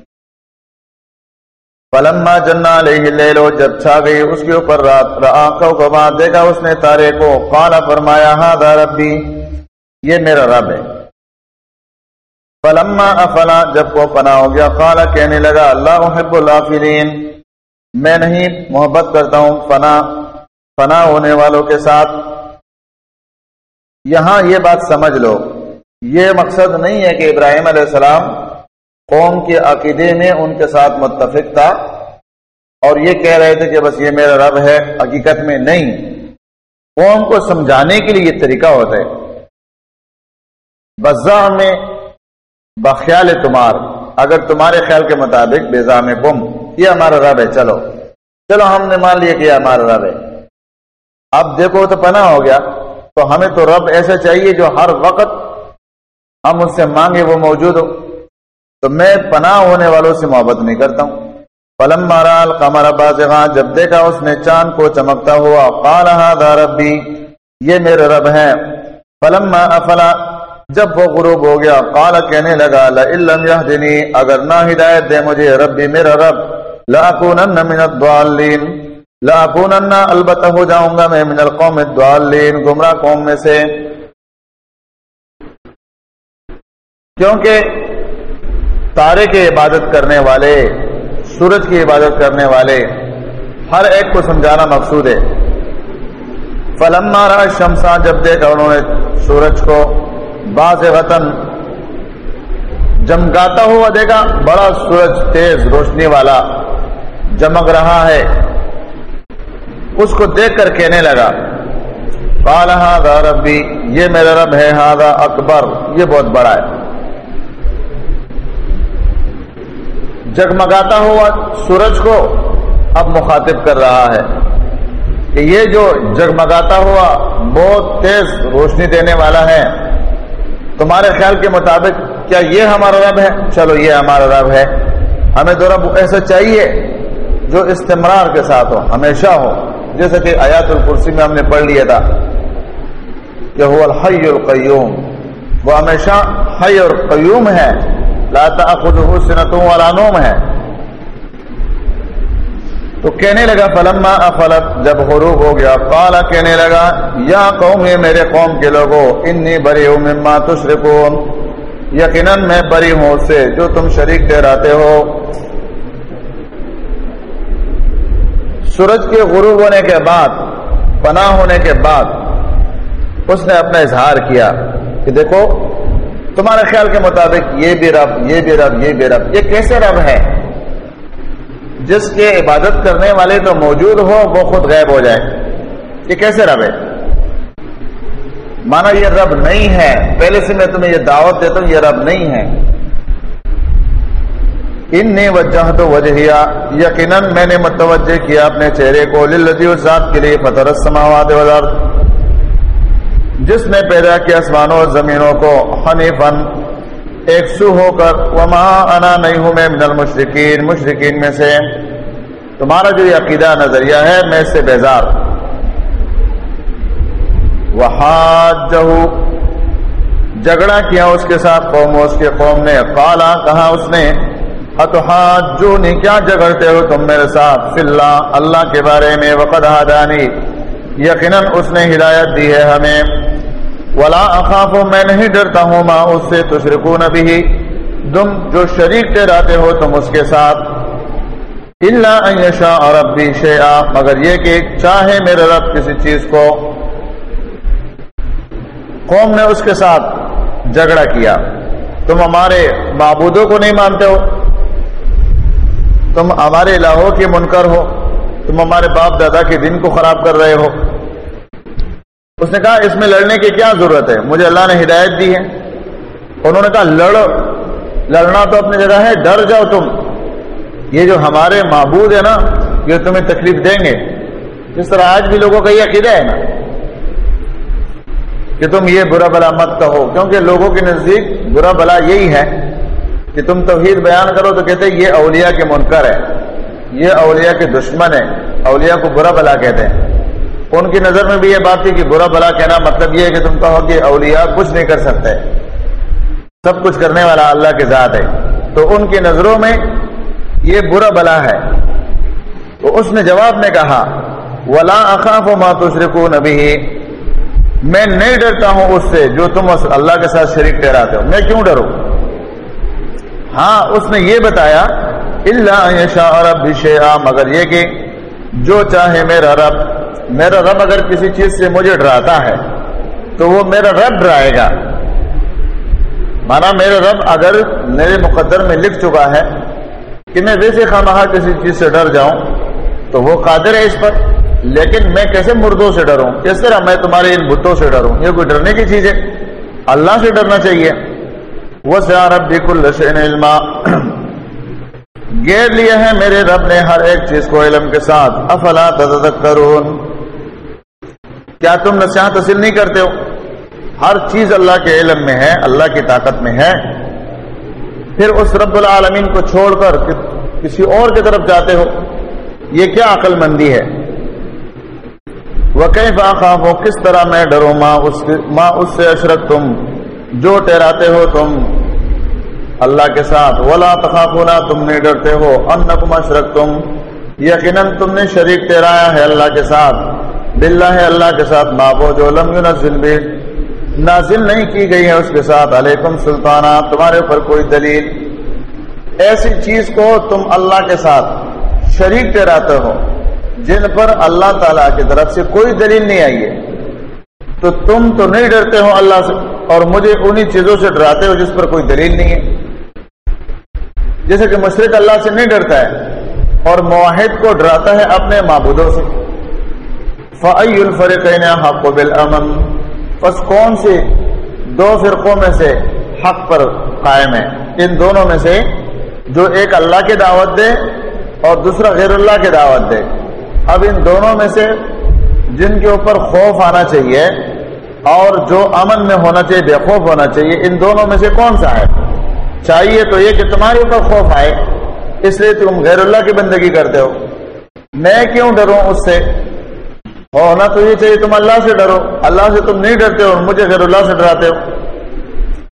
پلما جنا لے لو جب چھا گئی، اس کے اوپر رات آنکھوں کو بعد دیکھا اس نے تارے کو کالا فرمایا ہاں ربی، یہ میرا رب ہے۔ پلما افلا، جب کو پناہ ہو گیا کالا کہنے لگا اللہ حب الافرین میں نہیں، محبت کرتا ہوں، فنا فنا ہونے والوں کے ساتھ۔ یہاں یہ بات سمجھ لو، یہ مقصد نہیں ہے کہ ابراہیم علیہ السلام قوم کے عقیدے میں ان کے ساتھ متفق تھا اور یہ کہہ رہے تھے کہ بس یہ میرا رب ہے، حقیقت میں نہیں۔ قوم کو سمجھانے کے لیے یہ طریقہ ہوتا ہے۔ بزا میں بخیال تمہار، اگر تمہارے خیال کے مطابق بےزام کم یہ ہمارا رب ہے، چلو۔ چلو، ہم نے مان لیا کہ یہ ہمارا رب ہے۔ اب دیکھو تو پناہ ہو گیا۔ تو ہمیں تو رب ایسا چاہیے جو ہر وقت ہم اس سے مانگے، وہ موجود ہو۔ تو میں پناہ ہونے والوں سے محبت نہیں کرتا ہوں۔ پلم مارا القمر بازغاں جب دیکھا اس نے چاند کو چمکتا ہوا، قال هذا ربی یہ میرے رب ہے پلم افلا، جب وہ غروب ہو گیا، قال کہنے لگا، لئن يهدني، اگر نہ ہدایت دے مجھے ربی میرا رب لاکونن من الضالین۔ لاکونن البتہ ہو جاؤں گا میں من القوم الضالین، گمراہ قوم میں سے۔ کیونکہ تارے کی عبادت کرنے والے، سورج کی عبادت کرنے والے، ہر ایک کو سمجھانا مقصود ہے۔ فلم مارا شمسا جب دیکھا انہوں نے سورج کو باز وطن جمگاتا ہوا دیکھا، بڑا سورج تیز روشنی والا جمک رہا ہے۔ اس کو دیکھ کر کہنے لگا ہاں ربی یہ میرا رب ہے ہاں اکبر، یہ بہت بڑا ہے۔ جگمگاتا ہوا سورج کو اب مخاطب کر رہا ہے کہ یہ جو جگمگاتا ہوا بہت تیز روشنی دینے والا ہے، تمہارے خیال کے مطابق کیا یہ ہمارا رب ہے؟ چلو یہ ہمارا رب ہے۔ ہمیں تو رب ایسا چاہیے جو استمرار کے ساتھ ہو ہمیشہ ہو جیسے کہ آیات الکرسی میں ہم نے پڑھ لیا تھا کہ وہ الحی القیوم۔ وہ ہمیشہ حی اور قیوم ہے۔ لا تأخذه سنتوں والا نوم ہے۔ تو کہنے لگا، فلما افلت جب غروب ہو گیا قالا کہنے لگا، یا قوم میرے قوم کے لوگوں انی بری ہوں مما تشرکون یقیناً میں بری ہوں اس سے، جو تم شریک ٹھہراتے ہو۔ سورج کے غروب ہونے کے بعد، پناہ ہونے کے بعد، اس نے اپنا اظہار کیا کہ دیکھو تمہارے خیال کے مطابق یہ بھی رب، یہ بھی رب، یہ بھی رب، یہ کیسے رب ہے؟ جس کے عبادت کرنے والے تو موجود ہو، وہ خود غائب ہو جائے۔ یہ کیسے رب ہے؟ مانا یہ رب نہیں ہے۔ پہلے سے میں تمہیں یہ دعوت دیتا ہوں، یہ رب نہیں ہے۔ ان نے وجہ تو وجہ یقیناً میں نے متوجہ کیا اپنے چہرے کو، للذی ذات کے لیے، فطر السماوات والارض۔ جس نے پیدا کیا آسمانوں اور زمینوں کو حنیفن ایک سو ہو کر، وما انا نہیں ہوں میں من المشرکین مشرکین میں سے تمہارا جو یہ عقیدہ نظریہ ہے، میں اس سے بیزار۔ وحاجہ جھگڑا کیا اس کے ساتھ قوم، اس کے قوم نے۔ قالا کہا اس نے اتحاجونی کیا جھگڑتے ہو تم میرے ساتھ؟ فی اللہ اللہ کے بارے میں، وقد ہدانی یقیناً اس نے ہدایت دی ہے ہمیں۔ ولا اخاف میں نہیں ڈرتا ہوں ماں اس سے تشرکون بھی تم جو شریک ٹھہراتے ہو، تم اس کے ساتھ۔ اللہ شاہ اور اب بھی مگر یہ کہ چاہے میرے رب کسی چیز کو۔ قوم نے اس کے ساتھ جھگڑا کیا۔ تم ہمارے معبودوں کو نہیں مانتے ہو۔ تم ہمارے الہوں کے منکر ہو۔ تم ہمارے باپ دادا کے دن کو خراب کر رہے ہو۔ اس نے کہا، اس میں لڑنے کی کیا ضرورت ہے؟ مجھے اللہ نے ہدایت دی ہے۔ انہوں نے کہا، لڑو۔ لڑنا تو اپنی جگہ ہے، ڈر جاؤ تم۔ یہ جو ہمارے معبود ہے نا، یہ تمہیں تکلیف دیں گے۔ جس طرح آج بھی لوگوں کا یہ عقیدہ ہے نا، کہ تم یہ برا بلا مت کہو۔ کیونکہ لوگوں کے نزدیک برا بلا یہی ہے کہ تم توحید بیان کرو تو کہتے یہ اولیاء کے منکر ہے یہ اولیاء کے دشمن ہے اولیاء کو برا بلا کہتے ہیں۔ ان کی نظر میں بھی یہ بات تھی کہ برا بلا کہنا مطلب یہ ہے کہ تم کہو کہ اولیاء کچھ نہیں کر سکتے۔ سب کچھ کرنے والا اللہ کے ذات ہے۔ تو ان کی نظروں میں یہ برا بلا ہے۔ تو اس نے جواب میں کہا، ولا اخاف و ماتو نبی میں نہیں ڈرتا ہوں اس سے جو تم اللہ کے ساتھ شریک ٹھہراتے ہو۔ میں کیوں ڈروں؟ ہاں اس نے یہ بتایا اللہ شاہ رب بھی مگر یہ کہ جو چاہے میرا رب۔ میرا رب اگر کسی چیز سے مجھے ڈراتا ہے، تو وہ میرا رب ڈرائے گا۔ مانا میرا رب اگر میرے مقدر میں لکھ چکا ہے کہ میں ویسے خواہ کسی چیز سے ڈر جاؤں، تو وہ قادر ہے اس پر۔ لیکن میں کیسے مردوں سے ڈروں؟ کس طرح میں تمہارے ان بتوں سے ڈروں؟ یہ کوئی ڈرنے کی چیز ہے؟ اللہ سے ڈرنا چاہیے۔ وہ سیارب بھی کل علما۔ گیر لیا ہے میرے رب نے ہر ایک چیز کو علم کے ساتھ۔ افلا تذکرون کیا تم نصیحت حاصل نہیں کرتے ہو؟ ہر چیز اللہ کے علم میں ہے، اللہ کی طاقت میں ہے۔ پھر اس رب العالمین کو چھوڑ کر کسی اور کی طرف جاتے ہو، یہ کیا عقل مندی ہے؟ وہ کئی باخا ہو کس طرح میں ڈروں؟ ماں اس ماں اس سے اشرک تم؟ جو ٹہراتے ہو تم؟ اللہ کے ساتھ۔ ولا تخافونا تم نہیں ڈرتے ہو۔ ان اشرک تم یقیناً تم نے شریک ٹہرایا ہے اللہ کے ساتھ۔ بلّہ ہے اللہ کے ساتھ بابو جو لم نزل بھی نازل نہیں کی گئی ہے اس کے ساتھ۔ علیکم سلطانہ تمہارے اوپر کوئی دلیل؟ ایسی چیز کو تم اللہ کے ساتھ شریک ٹھہراتے ہو، جن پر اللہ تعالی کی طرف سے کوئی دلیل نہیں آئی ہے۔ تو تم تو نہیں ڈرتے ہو اللہ سے، اور مجھے انہی چیزوں سے ڈراتے ہو جس پر کوئی دلیل نہیں ہے۔ جیسے کہ مشرق اللہ سے نہیں ڈرتا ہے، اور معاہد کو ڈراتا ہے اپنے معبودوں سے۔ فعی الفرقین حق بالامن بس کون سے دو فرقوں میں سے حق پر قائم ہے؟ ان دونوں میں سے جو ایک اللہ کی دعوت دے اور دوسرا غیر اللہ کی دعوت دے۔ اب ان دونوں میں سے جن کے اوپر خوف آنا چاہیے اور جو امن میں ہونا چاہیے، بے خوف ہونا چاہیے، ان دونوں میں سے کون سا ہے؟ چاہیے تو یہ کہ تمہارے اوپر خوف آئے، اس لیے تم غیر اللہ کی بندگی کرتے ہو۔ میں کیوں ڈروں اس سے؟ ہونا تو یہ چاہیے تم اللہ سے ڈرو۔ اللہ سے تم نہیں ڈرتے ہو مجھے غیر اللہ سے ڈراتے ہو۔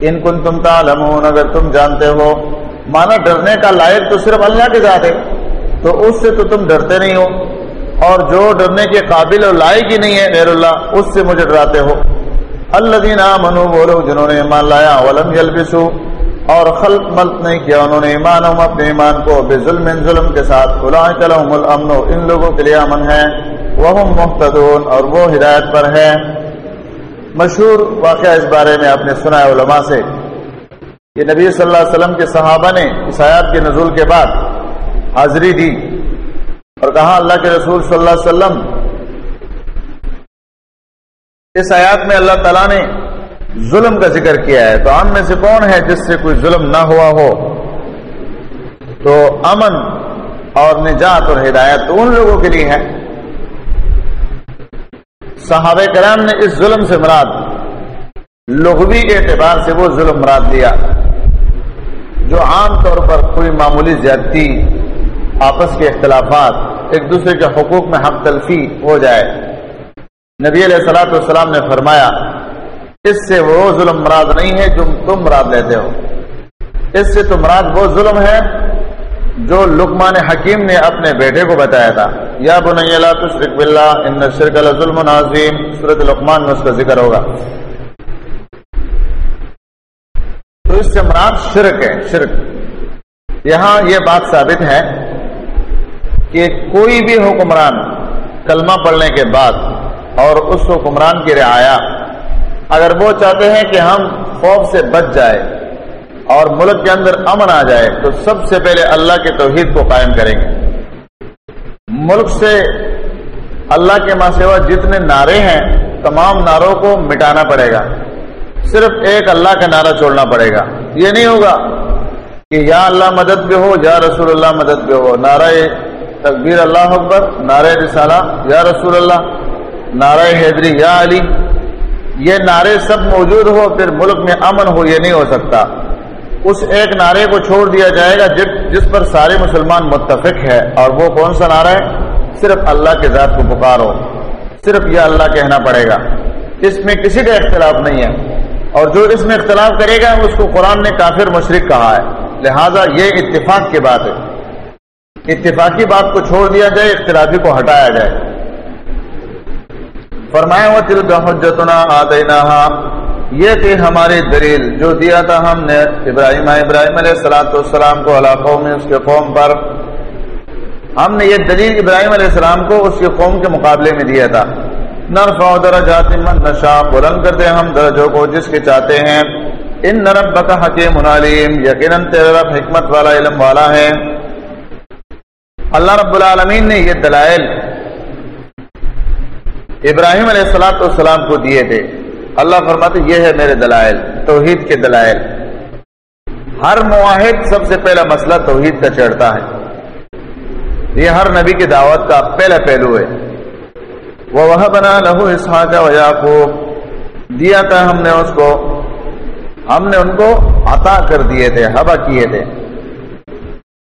ان کن تم تعلمون، اگر تم جانتے ہو۔ مانا ڈرنے کا لائق تو صرف اللہ کے ذات ہے۔ تو اس سے تو تم ڈرتے نہیں ہو۔ اور جو ڈرنے کے قابل اور لائق ہی نہیں ہے غیر اللہ، اس سے مجھے ڈراتے ہو۔ اللہ دینا منو بولو جنہوں نے ایمان لایا، ولم یلبسو اور خلق ملک نہیں کیا انہوں نے ایمان ہم اپنے ایمان کو بے ظلم ظلم کے ساتھ لهم الامن ان لوگوں کے لیے امن ہے۔ وہ محتدون اور وہ ہدایت پر ہے مشہور واقعہ اس بارے میں آپ نے سنا ہے علماء سے۔ کہ نبی صلی اللہ علیہ وسلم کے صحابہ نے اس آیات کے نزول کے بعد حاضری دی اور کہا، اللہ کے رسول صلی اللہ علیہ وسلم، اس آیات میں اللہ تعالیٰ نے ظلم کا ذکر کیا ہے تو ہم میں سے کون ہے جس سے کوئی ظلم نہ ہوا ہو؟ تو امن اور نجات اور ہدایت تو ان لوگوں کے لیے ہے۔ صحابہ کرام نے اس ظلم سے مراد، لغوی اعتبار سے وہ ظلم مراد لیا، جو عام طور پر کوئی معمولی زیادتی، آپس کے اختلافات، ایک دوسرے کے حقوق میں حق تلفی ہو جائے۔ نبی علیہ السلاۃ والسلام نے فرمایا اس سے وہ ظلم مراد نہیں ہے جو تم مراد لیتے ہو۔ اس سے تو مراد وہ ظلم ہے جو لکمان حکیم نے اپنے بیٹے کو بتایا تھا۔ یا بنی لا تشرک باللہ، ان شرک ظلم عظیم۔ صورت لقمان میں اس کا ذکر ہوگا۔ تو اس سے مراد شرک ہے، شرک۔ یہاں یہ بات ثابت ہے کہ کوئی بھی حکمران کلمہ پڑھنے کے بعد اور اس حکمران کی رعایا اگر وہ چاہتے ہیں کہ ہم خوف سے بچ جائے اور ملک کے اندر امن آ جائے، تو سب سے پہلے اللہ کے توحید کو قائم کریں گے۔ ملک سے اللہ کے ماں سوا جتنے نعرے ہیں، تمام نعروں کو مٹانا پڑے گا۔ صرف ایک اللہ کا نعرہ چھوڑنا پڑے گا۔ یہ نہیں ہوگا کہ یا اللہ مدد بھی ہو، یا رسول اللہ مدد بھی ہو۔ نعرہ تقبیر اللہ اکبر، نعرہ رسالہ، یا رسول اللہ، نعرہ حیدری، یا علی یہ نعرے سب موجود ہو، پھر ملک میں امن ہو، یہ نہیں ہو سکتا۔ اس ایک نعرے کو چھوڑ دیا جائے گا جس پر سارے مسلمان متفق ہے اور وہ کون سا نعرہ ہے؟ صرف اللہ کے ذات کو پکارو۔ صرف یہ اللہ کہنا پڑے گا۔ اس میں کسی کا اختلاف نہیں ہے۔ اور جو اس میں اختلاف کرے گا، اس کو قرآن نے کافر مشرق کہا ہے۔ لہذا یہ اتفاق کی بات ہے۔ اتفاقی بات کو چھوڑ دیا جائے، اختلافی کو ہٹایا جائے۔ فرمایا وہ تل کا حجتنا آدینا یہ تھی ہماری دلیل جو دیا تھا ہم نے ابراہیم ابراہیم علیہ السلام السلام کو علاقوں میں اس کے قوم پر۔ ہم نے یہ دلیل ابراہیم علیہ السلام کو اس کے قوم کے مقابلے میں دیا تھا۔ نرفا درجات من نشا بلند کرتے ہم درجوں کو جس کے چاہتے ہیں۔ ان نرب کا حکیم علیم، یقیناً تیرا رب حکمت والا، علم والا ہے۔ اللہ رب العالمین نے یہ دلائل ابراہیم علیہ السلام والسلام کو دیے تھے۔ اللہ فرماتے، یہ ہے میرے دلائل، توحید کے دلائل۔ ہر معاہد سب سے پہلا مسئلہ توحید کا چڑھتا ہے۔ یہ ہر نبی کی دعوت کا پہلا پہلو ہے۔ وہ وہ بنا لہو اسحاق و یعقوب دیا تھا ہم نے اس کو۔ ہم نے ان کو عطا کر دیے تھے ہوا کیے تھے۔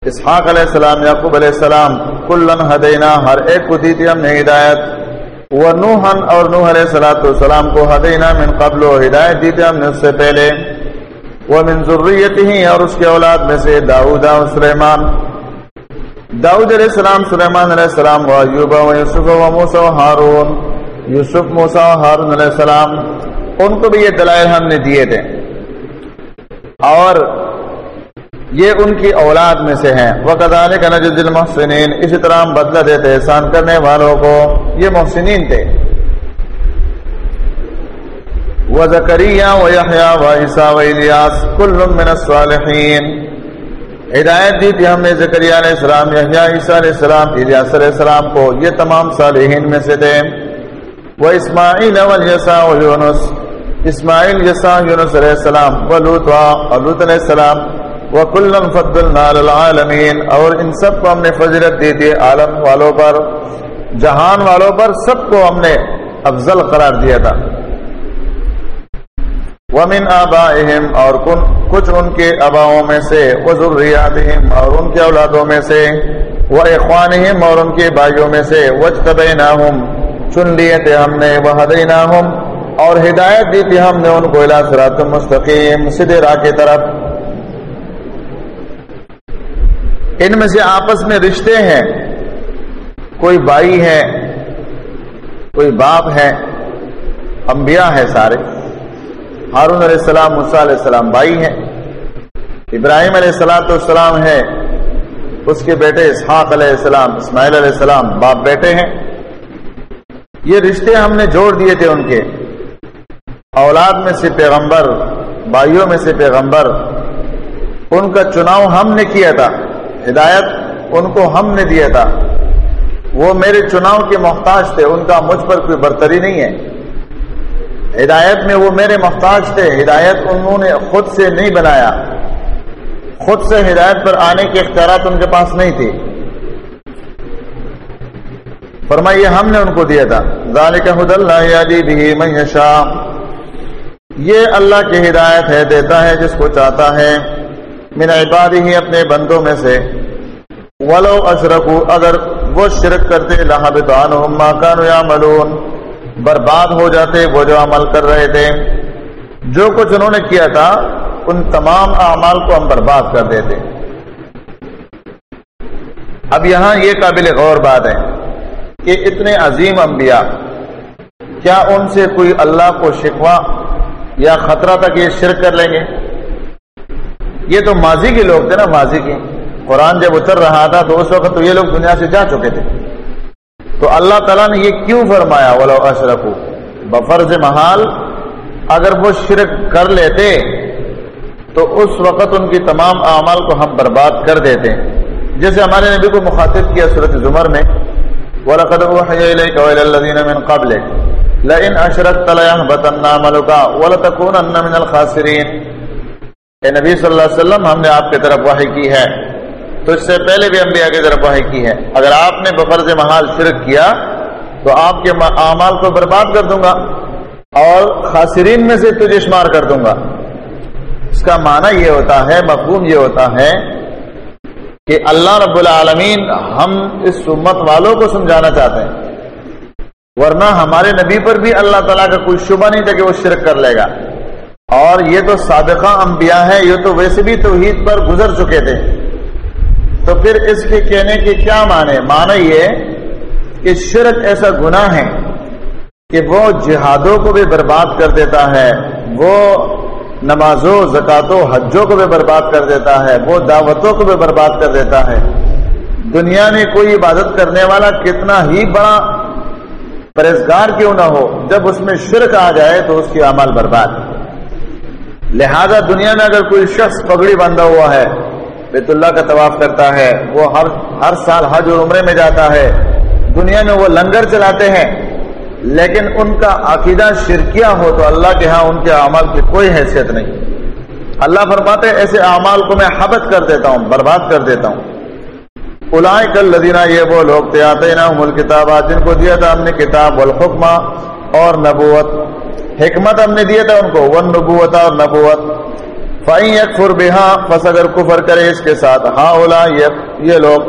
اسحاق علیہ السلام، یعقوب علیہ السلام، کلن ہدینا، ہر ایک کو دی تھی ہم نے ہدایت۔ وہ نوحن اور نوح علیہ السلام السلام کو ہدینا من قبل و ہدایت دی تھی ہم نے اس سے پہلے۔ وہ من ضروریت ہی اور اس کے اولاد میں سے داؤد اور سلیمان۔ داؤد علیہ السلام، سلیمان علیہ السلام و ایوب و یوسف و موسا و ہارون، یوسف موسا و ہارون علیہ السلام، ان کو بھی یہ دلائل ہم نے دیے تھے۔ اور یہ ان کی اولاد میں سے ہیں۔ وہ کدانے کا نجد المحسنین اسی طرح ہم بدلہ دیتے احسان کرنے والوں کو۔ یہ محسنین تھے۔ وہ زکریہ و یحییٰ و عیسیٰ و الیاس کل من الصالحین ہدایت دی تھی ہم نے زکریہ علیہ السلام، یحییٰ عیسیٰ علیہ السلام، الیاس علیہ السلام کو۔ یہ تمام صالحین میں سے تھے۔ وہ اسماعیل و و یونس اسماعیل، یسا، یونس علیہ السلام، و لوت و لوت علیہ السلام۔ وکلن فضلنا للعالمین اور ان سب کو ہم نے فضیلت دی تھی عالم والوں پر، جہان والوں پر، سب کو ہم نے افضل قرار دیا تھا۔ ومن آبائہم اور کن کچھ ان کے اباؤں میں سے وذریاتہم اور ان کے اولادوں میں سے و اخوانہم اور ان کے بھائیوں میں سے وجتبیناہم چن لیے تھے ہم نے وہدیناہم اور ہدایت دی تھی ہم نے ان کو الى صراط مستقیم سیدھے راہ کی طرف۔ ان میں سے آپس میں رشتے ہیں۔ کوئی بھائی ہے، کوئی باپ ہے، انبیاء ہے سارے۔ ہارون علیہ السلام مسا علیہ السلام بھائی ہیں۔ ابراہیم علیہ السلام السلام ہے اس کے بیٹے اسحاق علیہ السلام، اسماعیل علیہ السلام باپ بیٹے ہیں۔ یہ رشتے ہم نے جوڑ دیے تھے ان کے۔ اولاد میں سے پیغمبر، بھائیوں میں سے پیغمبر، ان کا چناؤ ہم نے کیا تھا۔ ہدایت ان کو ہم نے دیا تھا۔ وہ میرے چناؤ کے محتاج تھے، ان کا مجھ پر کوئی برتری نہیں ہے۔ ہدایت میں وہ میرے محتاج تھے، ہدایت انہوں نے خود سے نہیں بنایا۔ خود سے ہدایت پر آنے کے اختیارات ان کے پاس نہیں تھے۔ فرمائیے، ہم نے ان کو دیا تھا۔ ذالک حد اللہ بھی من یشاء۔ یہ اللہ کی ہدایت ہے، دیتا ہے جس کو چاہتا ہے۔ من عبادی ہی اپنے بندوں میں سے ولو اشرکو، اگر وہ شرک کرتے ما کانوا یعملون برباد ہو جاتے وہ جو عمل کر رہے تھے۔ جو کچھ انہوں نے کیا تھا، ان تمام اعمال کو ہم برباد کر دیتے۔ اب یہاں یہ قابل غور بات ہے کہ اتنے عظیم انبیاء، کیا ان سے کوئی اللہ کو شکوا یا خطرہ تک یہ شرک کر لیں گے؟ یہ تو ماضی کے لوگ تھے نا، ماضی کے۔ قرآن جب اتر رہا تھا تو اس وقت تو یہ لوگ دنیا سے جا چکے تھے۔ تو اللہ تعالیٰ نے یہ کیوں فرمایا؟ ولو اشرف بفرز محال، اگر وہ شرک کر لیتے، تو اس وقت ان کی تمام اعمال کو ہم برباد کر دیتے۔ جیسے ہمارے نبی کو مخاطب کیا صورت زمر میں، وَلَقَدْ أُوحِيَ إِلَيْكَ وَإِلَى الَّذِينَ مِن قَبْلِكَ، لَئِنْ أَشْرَكْتَ لَيَحْبَطَنَّ عَمَلُكَ وَلَتَكُونَنَّ مِنَ الْخَاسِرِينَ۔ اے نبی صلی اللہ علیہ وسلم، ہم نے آپ کی طرف وحی کی ہے۔ تو اس سے پہلے بھی انبیاء کی طرف وحی کی ہے۔ اگر آپ نے بفرض محال شرک کیا، تو آپ کے اعمال کو برباد کر دوں گا اور خاصرین میں سے تجھے شمار کر دوں گا۔ اس کا معنی یہ ہوتا ہے، مفہوم یہ ہوتا ہے کہ اللہ رب العالمین ہم اس امت والوں کو سمجھانا چاہتے ہیں۔ ورنہ ہمارے نبی پر بھی اللہ تعالیٰ کا کوئی شبہ نہیں تھا کہ وہ شرک کر لے گا۔ اور یہ تو سابقہ انبیاء ہے یہ تو ویسے بھی توحید پر گزر چکے تھے۔ تو پھر اس کے کہنے کے کیا معنی؟ معنی یہ کہ شرک ایسا گناہ ہے کہ وہ جہادوں کو بھی برباد کر دیتا ہے، وہ نمازوں، زکاتوں، حجوں کو بھی برباد کر دیتا ہے، وہ دعوتوں کو بھی برباد کر دیتا ہے۔ دنیا میں کوئی عبادت کرنے والا کتنا ہی بڑا پرہزگار کیوں نہ ہو، جب اس میں شرک آ جائے تو اس کی عمل برباد۔ لہذا دنیا میں اگر کوئی شخص پگڑی باندھا ہوا ہے، بیت اللہ کا طواف کرتا ہے، وہ ہر ہر سال حج اور عمرے میں جاتا ہے، دنیا میں وہ لنگر چلاتے ہیں، لیکن ان کا عقیدہ شرکیہ ہو تو اللہ کے ہاں ان کے اعمال کی کوئی حیثیت نہیں۔ اللہ فرماتے ایسے اعمال کو میں حبت کر دیتا ہوں، برباد کر دیتا ہوں۔ الائے کل لدینہ یہ وہ لوگ تھے آتے نا مل کتابات جن کو دیا تھا ہم نے، کتاب الحکمہ اور نبوت۔ حکمت ہم نے دیا تھا ان کو ون نبوت اور نبوت فائن یکفر بہا پس اگر کفر کرے اس کے ساتھ۔ ہاں اولا یہ لوگ۔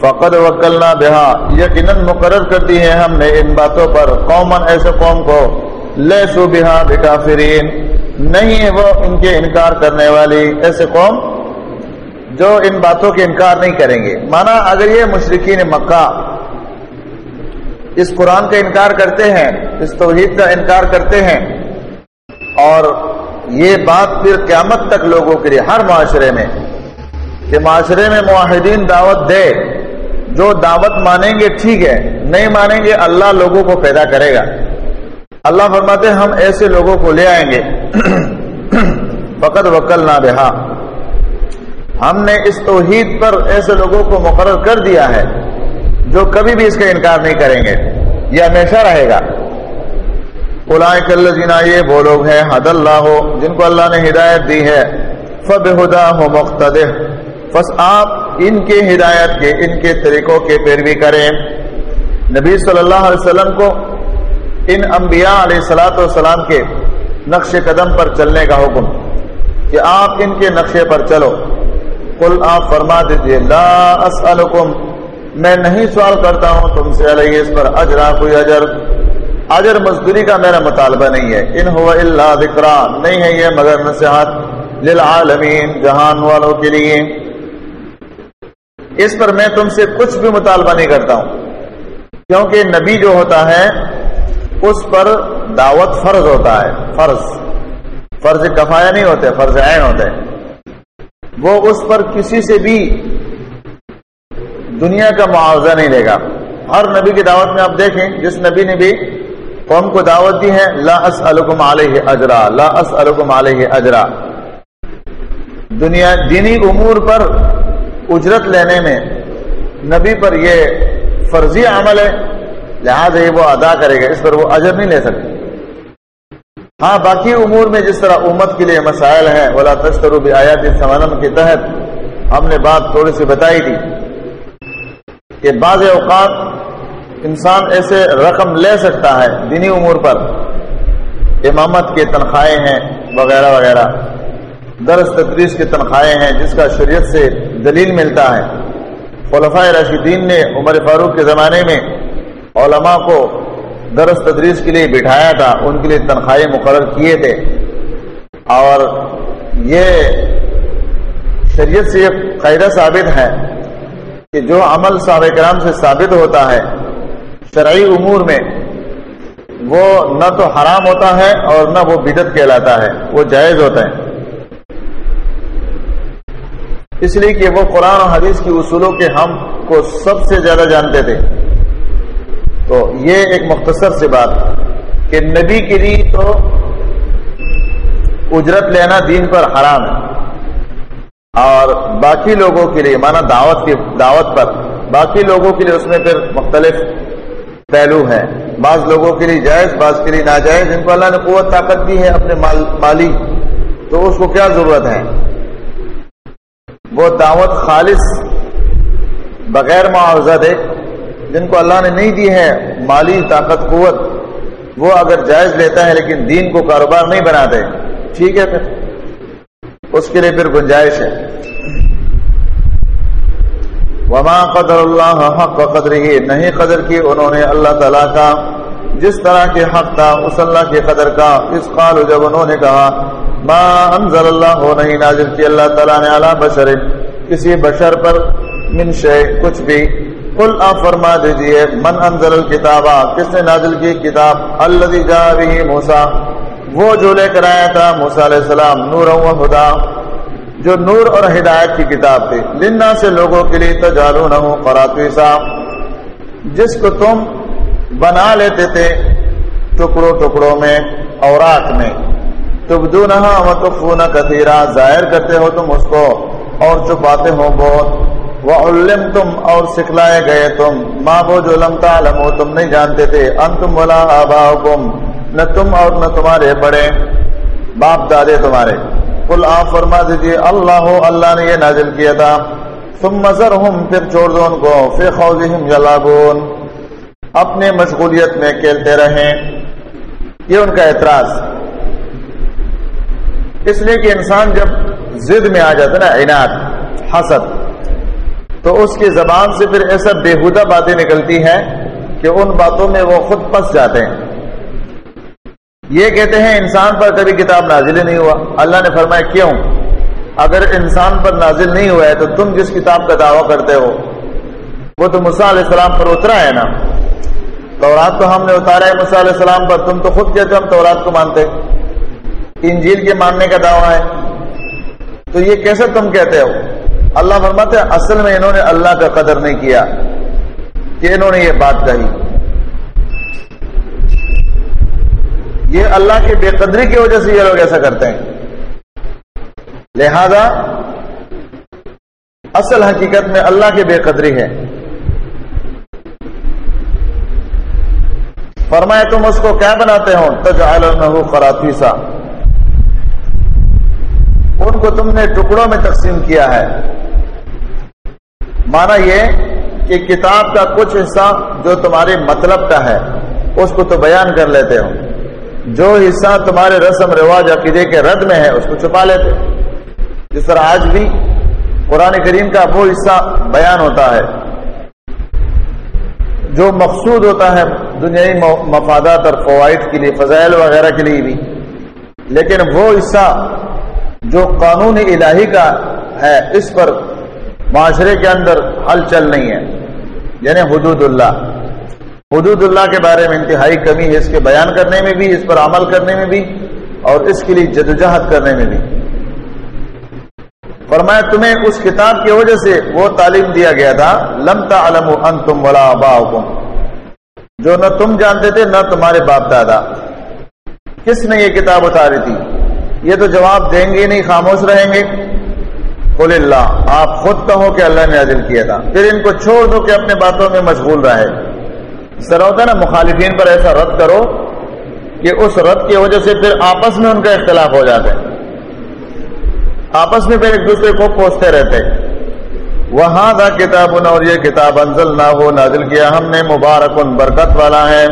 فقد وکلنا بہا یقیناً مقرر کر دی ہے ہم نے ان باتوں پر۔ قومن ایسے قوم کو۔ لے سو بہا بکافرین نہیں ہے وہ ان کے انکار کرنے والی ایسے قوم جو ان باتوں کے انکار نہیں کریں گے۔ مانا اگر یہ مشرقین مکہ اس قرآن کا انکار کرتے ہیں، اس توحید کا انکار کرتے ہیں۔ اور یہ بات پھر قیامت تک لوگوں کے لیے، ہر معاشرے میں، کہ معاشرے میں معاہدین دعوت دے، جو دعوت مانیں گے ٹھیک ہے، نہیں مانیں گے اللہ لوگوں کو پیدا کرے گا۔ اللہ فرماتے ہم ایسے لوگوں کو لے آئیں گے۔ فقط وکل نہ بہا۔ ہم نے اس توحید پر ایسے لوگوں کو مقرر کر دیا ہے۔ جو کبھی بھی اس کا انکار نہیں کریں گے، یہ ہمیشہ رہے گا۔ جینا یہ وہ لوگ ہیں حد اللہ، جن کو اللہ نے ہدایت دی ہے۔ فب ہدا ہو مختد بس آپ ان کے ہدایت کے، ان کے طریقوں کے پیروی کریں۔ نبی صلی اللہ علیہ وسلم کو ان انبیاء علیہ السلاۃ والسلام کے نقش قدم پر چلنے کا حکم کہ آپ ان کے نقشے پر چلو۔ کل آپ فرما دیجیے لا اسألکم میں نہیں سوال کرتا ہوں تم سے علیہ اس پر اجرا کوئی اجر؟ اجر مزدوری کا میرا مطالبہ نہیں ہے۔ ان ہوا اللہ ذکر نہیں ہے یہ مگر نصیحت للعالمین، جہان والوں کے لیے۔ اس پر میں تم سے کچھ بھی مطالبہ نہیں کرتا ہوں۔ کیونکہ نبی جو ہوتا ہے، اس پر دعوت فرض ہوتا ہے، فرض۔ فرض کفایا نہیں ہوتے، فرض عین ہوتے۔ وہ اس پر کسی سے بھی دنیا کا معاوضہ نہیں لے گا۔ ہر نبی کی دعوت میں آپ دیکھیں، جس نبی نے بھی قوم کو دعوت دی ہے، لا اسألکم علیہ اجرا، لا اسألکم علیہ اجرا۔ دنیا، دینی امور پر اجرت لینے میں نبی پر یہ فرضی عمل ہے، لہٰذا یہ وہ ادا کرے گا، اس پر وہ اجر نہیں لے سکتے۔ ہاں باقی امور میں جس طرح امت کے لیے مسائل ہیں، ولا تشترو آیات سمنم کے تحت ہم نے بات تھوڑی سی بتائی تھی۔ کہ بعض اوقات انسان ایسے رقم لے سکتا ہے دینی امور پر، امامت کے تنخواہیں ہیں، وغیرہ وغیرہ۔ درس تدریس کی تنخواہیں ہیں، جس کا شریعت سے دلیل ملتا ہے۔ خلفۂ رشیدین نے عمر فاروق کے زمانے میں علماء کو درس تدریس کے لیے بٹھایا تھا، ان کے لیے تنخواہیں مقرر کیے تھے۔ اور یہ شریعت سے یہ قاعدہ ثابت ہے کہ جو عمل صحابہ کرام سے ثابت ہوتا ہے شرعی امور میں، وہ نہ تو حرام ہوتا ہے اور نہ وہ بدت کہلاتا ہے، وہ جائز ہوتا ہے۔ اس لیے کہ وہ قرآن و حدیث کی اصولوں کے ہم کو سب سے زیادہ جانتے تھے۔ تو یہ ایک مختصر سی بات کہ نبی کے لیے تو اجرت لینا دین پر حرام ہے۔ اور باقی لوگوں کے لیے مانا دعوت کی دعوت پر، باقی لوگوں کے لیے اس میں پھر مختلف پہلو ہیں۔ بعض لوگوں کے لیے جائز، بعض کے لیے ناجائز جن کو اللہ نے قوت، طاقت دی ہے اپنے مال مالی۔ تو اس کو کیا ضرورت ہے؟ وہ دعوت خالص، بغیر معاوضہ دے، جن کو اللہ نے نہیں دی ہے، مالی طاقت، قوت، وہ اگر جائز لیتا ہے لیکن دین کو کاروبار نہیں بناتے ٹھیک ہے پھر۔ اس کے لیے پھر گنجائش ہے۔ وما قدر اللہ حق قدر ہی نہیں قدر کی انہوں نے اللہ تعالیٰ کا۔ جس طرح کے حق تھا، اس اللہ کے قدر کا۔ اس قال جب انہوں نے کہا، ما انزل اللہ ہو نہیں نازل کی اللہ تعالیٰ نے علی بشر۔ کسی بشر پر من شے، کچھ بھی۔ قل، آپ فرما دیجیے، من انزل الکتابہ کس نے نازل کی کتاب؟ اللہ جا بھی موسیٰ۔ وہ جو لے کر آیا تھا موسیٰ علیہ السلام نور و خدا جو نور اور ہدایت کی کتاب تھی۔ لنا سے لوگوں کے لیے تو جالو نہ ہو جس کو تم بنا لیتے تھے ٹکڑوں ٹکڑوں میں اوراق میں۔ تبدو نہ تو کثیرہ ظاہر کرتے ہو تم اس کو اور چھپاتے ہو بہت۔ وہ علم تم اور سکھلائے گئے تم۔ ماں وہ جو لمتا لمو تم نہیں جانتے تھے۔ ان تم بولا آبا نہ تم اور نہ تمہارے بڑے باپ دادے تمہارے۔ کل آپ فرما دیجیے اللہ ہو، اللہ نے یہ نازل کیا تھا۔ تم مظر ہوں پھر چھوڑ دو ان کو۔ پھر خوض اپنے مشغولیت میں کھیلتے رہیں۔ یہ ان کا اعتراض۔ اس لیے کہ انسان جب زد میں آ جاتا نا، عناد، حسد، تو اس کی زبان سے پھر ایسا بےحدہ باتیں نکلتی ہیں کہ ان باتوں میں وہ خود پس جاتے ہیں۔ یہ کہتے ہیں انسان پر کبھی کتاب نازل نہیں ہوا۔ اللہ نے فرمایا، کیوں؟ اگر انسان پر نازل نہیں ہوا ہے تو تم جس کتاب کا دعویٰ کرتے ہو، وہ تو مسا علیہ السلام پر اترا ہے نا۔ تورات تو ہم نے اتارا ہے مسا علیہ السلام پر، تم تو خود کہتے ہم تورات کو مانتے۔ انجیل کے ماننے کا دعویٰ ہے۔ تو یہ کیسے تم کہتے ہو؟ اللہ فرماتے اصل میں انہوں نے اللہ کا قدر نہیں کیا کہ انہوں نے یہ بات کہی۔ یہ اللہ کی بے قدری کی وجہ سے یہ لوگ ایسا کرتے ہیں۔ لہذا اصل حقیقت میں اللہ کی بے قدری ہے۔ فرمائے تم اس کو کیا بناتے ہو؟ تو خرافی سا ان کو تم نے ٹکڑوں میں تقسیم کیا ہے۔ مانا یہ کہ کتاب کا کچھ حصہ جو تمہارے مطلب کا ہے، اس کو تو بیان کر لیتے ہو۔ جو حصہ تمہارے رسم رواج عقیدے کے رد میں ہے، اس کو چھپا لیتے۔ جس طرح آج بھی قرآن کریم کا وہ حصہ بیان ہوتا ہے، جو مقصود ہوتا ہے دنیائی مفادات اور فوائد کے لیے، فضائل وغیرہ کے لیے بھی۔ لیکن وہ حصہ جو قانون الہی کا ہے، اس پر معاشرے کے اندر ہلچل نہیں ہے یعنی حدود اللہ۔ حدود اللہ کے بارے میں انتہائی کمی ہے اس کے بیان کرنے میں بھی، اس پر عمل کرنے میں بھی، اور اس کے لیے جدوجہد کرنے میں بھی۔ فرمایا، تمہیں اس کتاب کی وجہ سے وہ تعلیم دیا گیا تھا لمتا علم ان تم ولا جو نہ تم جانتے تھے، نہ تمہارے باپ دادا۔ کس نے یہ کتاب اتاری تھی؟ یہ تو جواب دیں گے نہیں، خاموش رہیں گے۔ قل اللہ، آپ خود کہو کہ اللہ نے عزل کیا تھا۔ پھر ان کو چھوڑ دو کہ اپنے باتوں میں مشغول رہے۔ سر ہوتا ہے نا، مخالفین پر ایسا رد کرو کہ اس رد کی وجہ سے پھر آپس میں ان کا اختلاف ہو جاتا ہے۔ آپس میں پھر ایک دوسرے کو پوچھتے رہتے وہاں دا کتاب اور یہ کتاب انزل نہ ہو نازل کیا ہم نے مبارک برکت والا ہے۔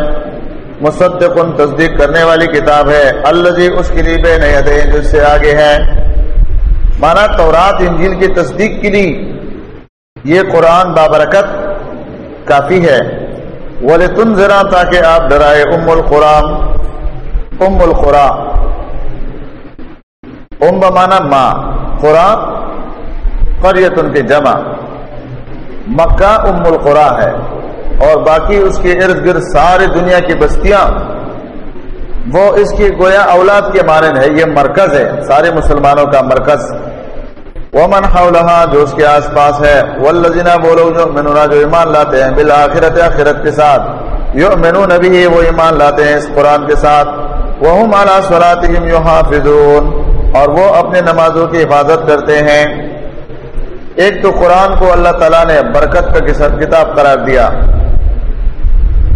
مصدق تصدیق کرنے والی کتاب ہے۔ اللہ جی اس کے لیے بے نیت جس سے آگے ہے۔ مانا تورات، انجیل کی تصدیق کے لیے یہ قرآن بابرکت کافی ہے۔ بولے تم ذرا تاکہ آپ ڈرائے ام القرآن، ام القرا ام بمانا ماں خورا قریت ان کے جمع۔ مکہ ام القرا ہے اور باقی اس کے ارد گرد سارے دنیا کی بستیاں۔ وہ اس کی گویا اولاد کے مانند ہے، یہ مرکز ہے، سارے مسلمانوں کا مرکز۔ وہ من جو اس کے آس پاس ہے وہ لذینہ بولو جو منونا جو ایمان لاتے ہیں بالآخرت آخرت کے ساتھ یو مینو وہ ایمان لاتے ہیں اس قرآن کے ساتھ وہ مالا سراتم یو اور وہ اپنے نمازوں کی حفاظت کرتے ہیں۔ ایک تو قرآن کو اللہ تعالیٰ نے برکت کا کتاب قرار دیا۔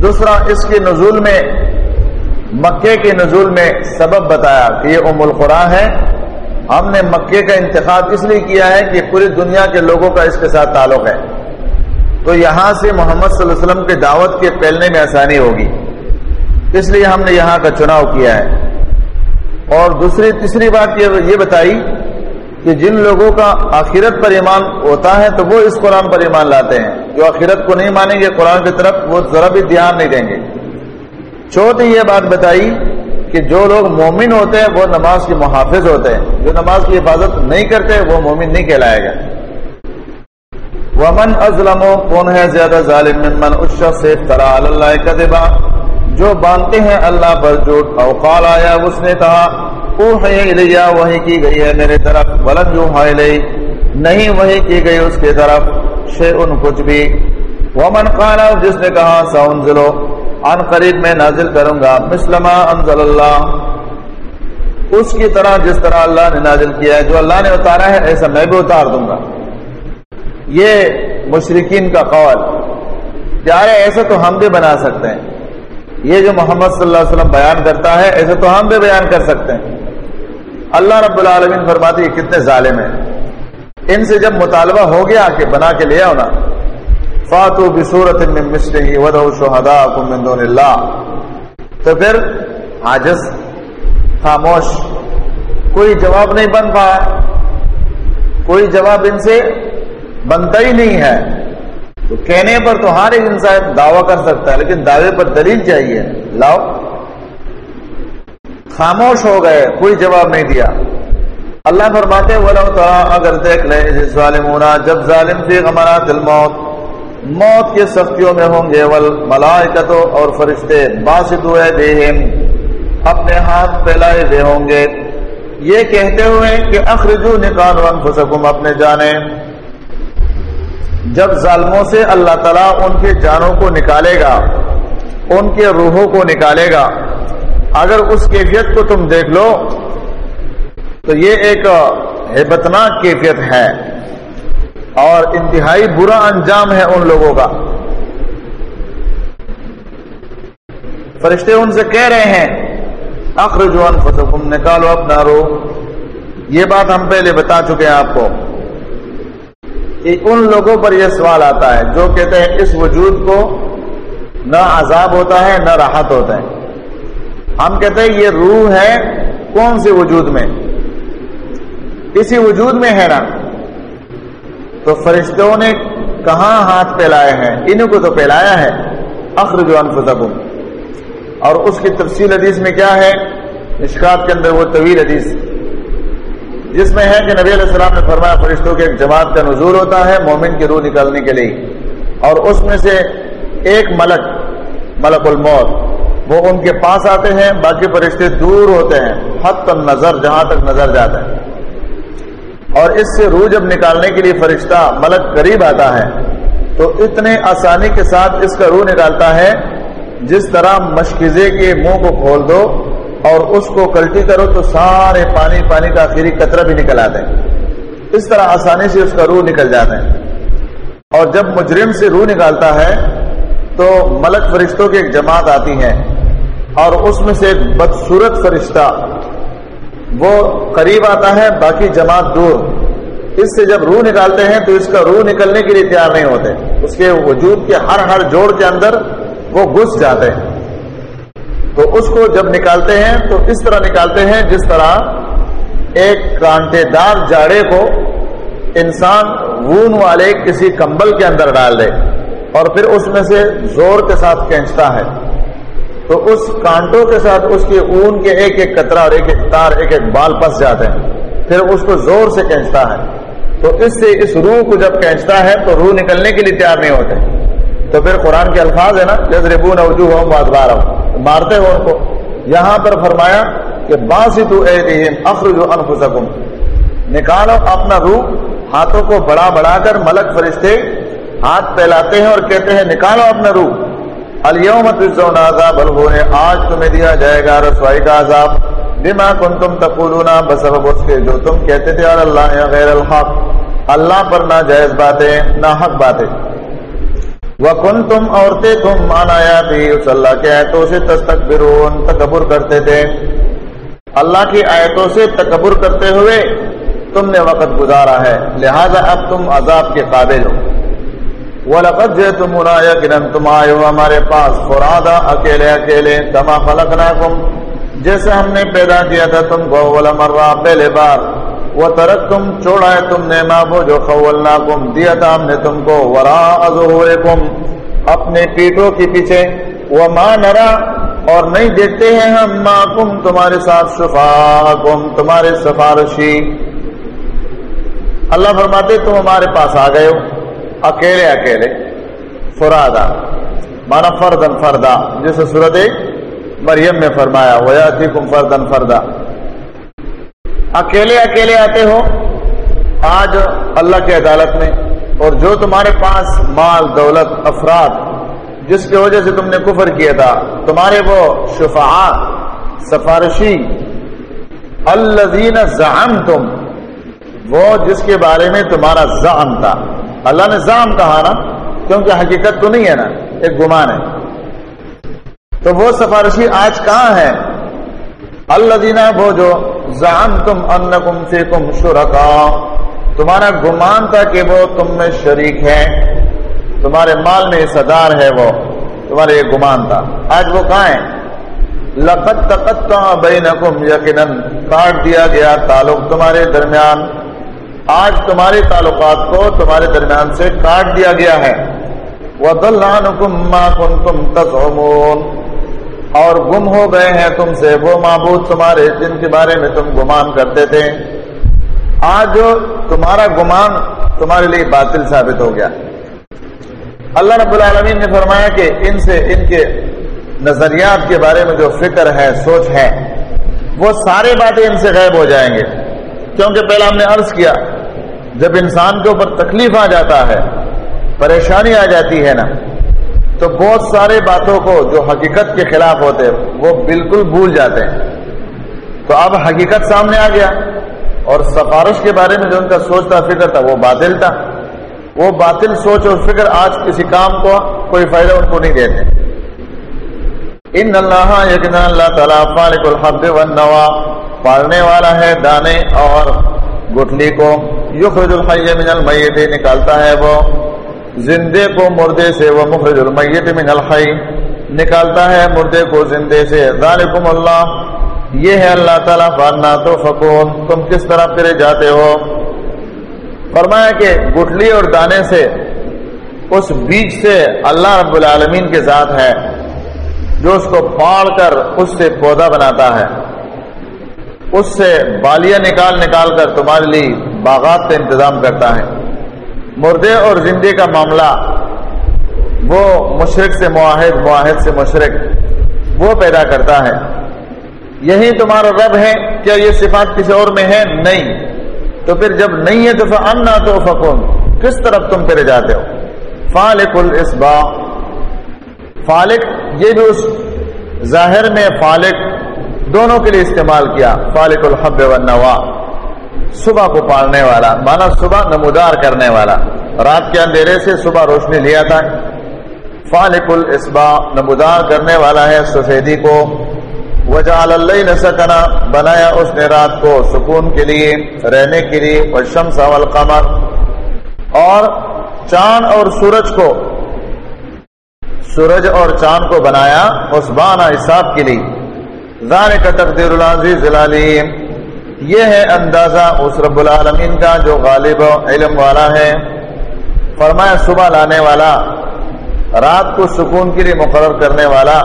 دوسرا، اس کے نزول میں، مکے کے نزول میں سبب بتایا کہ یہ ام القرآن ہے۔ ہم نے مکے کا انتخاب اس لیے کیا ہے کہ پوری دنیا کے لوگوں کا اس کے ساتھ تعلق ہے۔ تو یہاں سے محمد صلی اللہ علیہ وسلم کے دعوت کے پھیلنے میں آسانی ہوگی۔ اس لیے ہم نے یہاں کا چناؤ کیا ہے۔ اور دوسری، تیسری بات یہ بتائی کہ جن لوگوں کا آخرت پر ایمان ہوتا ہے تو وہ اس قرآن پر ایمان لاتے ہیں۔ جو آخرت کو نہیں مانیں گے، قرآن کی طرف وہ ذرا بھی دھیان نہیں دیں گے۔ چوتھی یہ بات بتائی کہ جو لوگ مومن ہوتے ہیں وہ نماز کے محافظ ہوتے ہیں۔ جو نماز کی حفاظت نہیں کرتے، وہ مومن نہیں کہلائے گا۔ ومن ازلم کون ہے زیادہ ظالم؟ من اشرف سے طرح اللہ کدبا جو باندھتے ہیں اللہ پر جھوٹ اوقال آیا، اس نے کہا وہی کی گئی ہے میرے طرف بلند جو نہیں وہی کی گئی اس کی طرف شے ان کچھ بھی۔ ومن قال، جس نے کہا سنزلو ان قریب میں نازل کروں گا۔ مسلمہ انزل اللہ۔ اس کی طرح جس طرح اللہ نے نازل کیا ہے، جو اللہ نے اتارا ہے، ایسا میں بھی اتار دوں گا۔ یہ مشرقین کا قول۔ پیارے ایسا تو ہم بھی بنا سکتے ہیں۔ یہ جو محمد صلی اللہ علیہ وسلم بیان کرتا ہے، ایسے تو ہم بھی بیان کر سکتے ہیں۔ اللہ رب العالمین فرماتے یہ کتنے ظالم ہیں۔ ان سے جب مطالبہ ہو گیا کہ بنا کے لے آؤ نا فاتو بصورت من مثله ودعوا شهداءكم من دون الله. تو پھر عاجز، خاموش، کوئی جواب نہیں بن پایا۔ کوئی جواب ان سے بنتا ہی نہیں ہے۔ تو کہنے پر تو ہر ایک انسان دعویٰ کر سکتا ہے، لیکن دعوے پر دلیل چاہیے۔ لاؤ۔ خاموش ہو گئے، کوئی جواب نہیں دیا۔ اللہ فرماتے اگر دیکھ لے ظالم جب ظالم فی غمرات الموت موت کے سختیوں میں ہوں گے، ول ملائکتو اور فرشتے باسط ہوئے دیہم اپنے ہاتھ پھیلائے دے ہوں گے۔ یہ کہتے ہوئے کہ اخرجو نکالو انفسکم اپنے جانے جب ظالموں سے اللہ تعالیٰ ان کے جانوں کو نکالے گا، ان کے روحوں کو نکالے گا، اگر اس کیفیت کو تم دیکھ لو، تو یہ ایک ہیبتناک کیفیت ہے۔ اور انتہائی برا انجام ہے ان لوگوں کا۔ فرشتے ان سے کہہ رہے ہیں اخرجوان فتحکم نکالو اپنا روح۔ یہ بات ہم پہلے بتا چکے ہیں آپ کو کہ ان لوگوں پر یہ سوال آتا ہے، جو کہتے ہیں اس وجود کو نہ عذاب ہوتا ہے، نہ راحت ہوتا ہے۔ ہم کہتے ہیں یہ روح ہے کون سے وجود میں؟ اسی وجود میں ہے نا تو فرشتوں نے کہاں ہاتھ پھیلائے ہیں؟ انہیں کو تو پھیلایا ہے۔ اخرج انفسکم۔ اور اس کی تفصیل حدیث میں کیا ہے؟ اشکات کے اندر وہ طویل حدیث۔ جس میں ہے کہ نبی علیہ السلام نے فرمایا فرشتوں کے ایک جماعت کا نزول ہوتا ہے مومن کی روح نکالنے کے لیے۔ اور اس میں سے ایک ملک ملک الموت، وہ ان کے پاس آتے ہیں، باقی فرشتے دور ہوتے ہیں حد تک نظر، جہاں تک نظر جاتا ہے۔ اور اس سے روح جب نکالنے کے لیے فرشتہ ملک قریب آتا ہے، تو اتنے آسانی کے ساتھ اس کا روح نکالتا ہے، جس طرح مشکزے کے منہ کو کھول دو اور اس کو کلٹی کرو تو سارے پانی پانی کا آخری قطرہ بھی نکل آتے ہیں اس طرح آسانی سے اس کا روح نکل جاتا ہے۔ اور جب مجرم سے روح نکالتا ہے، تو ملک فرشتوں کی ایک جماعت آتی ہے اور اس میں سے ایک بدسورت فرشتہ وہ قریب آتا ہے، باقی جماعت دور۔ اس سے جب روح نکالتے ہیں تو اس کا روح نکلنے کے لیے تیار نہیں ہوتے۔ اس کے وجود کے ہر ہر جوڑ کے اندر وہ گھس جاتے ہیں۔ تو اس کو جب نکالتے ہیں تو اس طرح نکالتے ہیں جس طرح ایک کانٹے دار جاڑے کو انسان وون والے کسی کمبل کے اندر ڈال دے اور پھر اس میں سے زور کے ساتھ کھینچتا ہے۔ تو اس کانٹوں کے ساتھ اس کے اون کے ایک ایک کترا اور ایک ایک تار، ایک ایک بال پس جاتے ہیں۔ پھر اس کو زور سے کھینچتا ہے۔ تو اس سے اس روح کو جب کھینچتا ہے تو روح نکلنے کے لیے تیار نہیں ہوتے۔ تو پھر قرآن کے الفاظ ہے نا جز ربون اوجو ہوں بادبار ہوں مارتے ہو ان کو۔ یہاں پر فرمایا کہ باسی تو اخرج انفسکم۔ نکالو اپنا روح، ہاتھوں کو بڑا بڑا کر، ملک فرشتے ہاتھ پھیلاتے ہیں اور کہتے ہیں نکالو اپنا روح۔ اليوم عذاب الہون آج تمہیں دیا جائے گا رسوائی کا عذاب. بما کنتم تقولون. بسبب اس کے جو تم کہتے تھے، اور اللہ غیر الحق. اللہ پر نہ جائز باتیں نہ حق باتیں. وکن تم عورتیں تم مانایا تھی اس اللہ کے آیتوں سے تستکبرون، تکبر کرتے تھے. اللہ کی آیتوں سے تکبر کرتے ہوئے تم نے وقت گزارا ہے. لہذا اب تم عذاب کے قابل ہو. وہ لقت جو تم آئے ہو ہمارے پاس فرادا اکیلے اکیلے، تما فلک جیسے ہم نے پیدا کیا تھا، تم کو مرہ، پہلے بار۔ وہ ترک تم چھوڑا ہے تم نے مابو جو خولنا کم دیا تھا ہم نے تم کو ورا کم اپنے پیٹوں کے پیچھے۔ وہ ماں نرا، اور نہیں دیکھتے ہیں ہم ماں تمہارے ساتھ شفاکم، تمہارے سفارشی۔ اللہ فرماتے، تم ہمارے پاس آ گئے ہو۔ اکیلے اکیلے، فرادا، مانا فردن فردا، جیسے صورت مریم میں فرمایا ویا تھی کم فردن فردا۔ اکیلے اکیلے آتے ہو، آج اللہ کی عدالت میں، اور جو تمہارے پاس مال، دولت، افراد، جس کی وجہ سے تم نے کفر کیا تھا، تمہارے وہ شفاعت سفارشی الزین زعم تم وہ جس کے بارے میں تمہارا زعم تھا۔ اللہ نے زعم کہا نا، کیونکہ حقیقت تو نہیں ہے نا، ایک گمان ہے۔ تو وہ سفارشی آج کہاں ہے اللہ دینا وہ جو زان تم ان کم سے کم شرکا۔ تمہارا گمان تھا کہ وہ تم میں شریک ہے تمہارے مال میں صدار ہے وہ تمہارے یہ گمان تھا۔ آج وہ کہاں ہے لقت تقت بینکم یقیناً کاٹ دیا گیا تعلق تمہارے درمیان۔ آج تمہارے تعلقات کو تمہارے درمیان سے کاٹ دیا گیا ہے۔ وہ اور گم ہو گئے ہیں تم سے وہ معبود تمہارے جن کے بارے میں تم گمان کرتے تھے۔ آج تمہارا گمان تمہارے لیے باطل ثابت ہو گیا۔ اللہ رب العالمین نے فرمایا کہ ان سے ان کے نظریات کے بارے میں جو فکر ہے، سوچ ہے، وہ سارے باتیں ان سے غائب ہو جائیں گے۔ کیونکہ پہلا ہم نے عرض کیا جب انسان کے اوپر تکلیف آ جاتا ہے، پریشانی آ جاتی ہے نا، تو بہت سارے باتوں کو جو حقیقت کے خلاف ہوتے وہ بالکل بھول جاتے ہیں۔ تو اب حقیقت سامنے آ گیا، اور سفارش کے بارے میں جو ان کا سوچتا فکر تھا، وہ باطل تھا۔ وہ باطل سوچ اور فکر آج کسی کام کو کوئی فائدہ ان کو نہیں دیتے۔ ان اللہ یقین اللہ تعالیٰ فالق الحب والنوا، پالنے والا ہے دانے اور گٹھلی کو۔ یخرج الحی من المیت، نکالتا ہے وہ زندے کو مردے سے، وہ مخرج المیت من الحی، نکالتا ہے مردے کو زندے سے۔ ذالکم اللہ، یہ ہے اللہ تعالیٰ فارنا تو فکون تم کس طرح پھرے جاتے ہو؟ فرمایا کہ گٹھلی اور دانے سے، اس بیج سے اللہ رب العالمین کے ذات ہے، جو اس کو پاڑ کر اس سے پودا بناتا ہے۔ اس سے بالیاں نکال نکال کر تمہارے لیے باغات کا انتظام کرتا ہے۔ مردے اور زندے کا معاملہ، وہ مشرق سے معاہد معاہد سے مشرق، وہ پیدا کرتا ہے۔ یہی تمہارا رب ہے، کیا یہ صفات کسی اور میں ہے نہیں۔ تو پھر جب نہیں ہے تو فن تو فکون کس طرف تم پھر جاتے ہو؟ فالق الاسبا فالق، یہ بھی اس ظاہر میں فالق دونوں کے لیے استعمال کیا، فالق الحب و نوا صبح کو پالنے والا، مانا صبح نمودار کرنے والا۔ رات کے اندھیرے سے صبح روشنی لیا تھا۔ فالق الاسبا نمودار کرنے والا ہے سفیدی کو۔ وجال اللہ سکنا، بنایا اس نے رات کو سکون کے لیے، رہنے کے لیے۔ شمس والقمر۔ اور چاند اور سورج کو، سورج اور چاند کو بنایا اس بانا حساب کے لیے۔ ذار کا تقدیر العزیز العلیم۔ یہ ہے اندازہ اس رب العالمین کا جو غالب علم والا ہے۔ فرمایا، صبح لانے والا، رات کو سکون کے لیے مقرر کرنے والا۔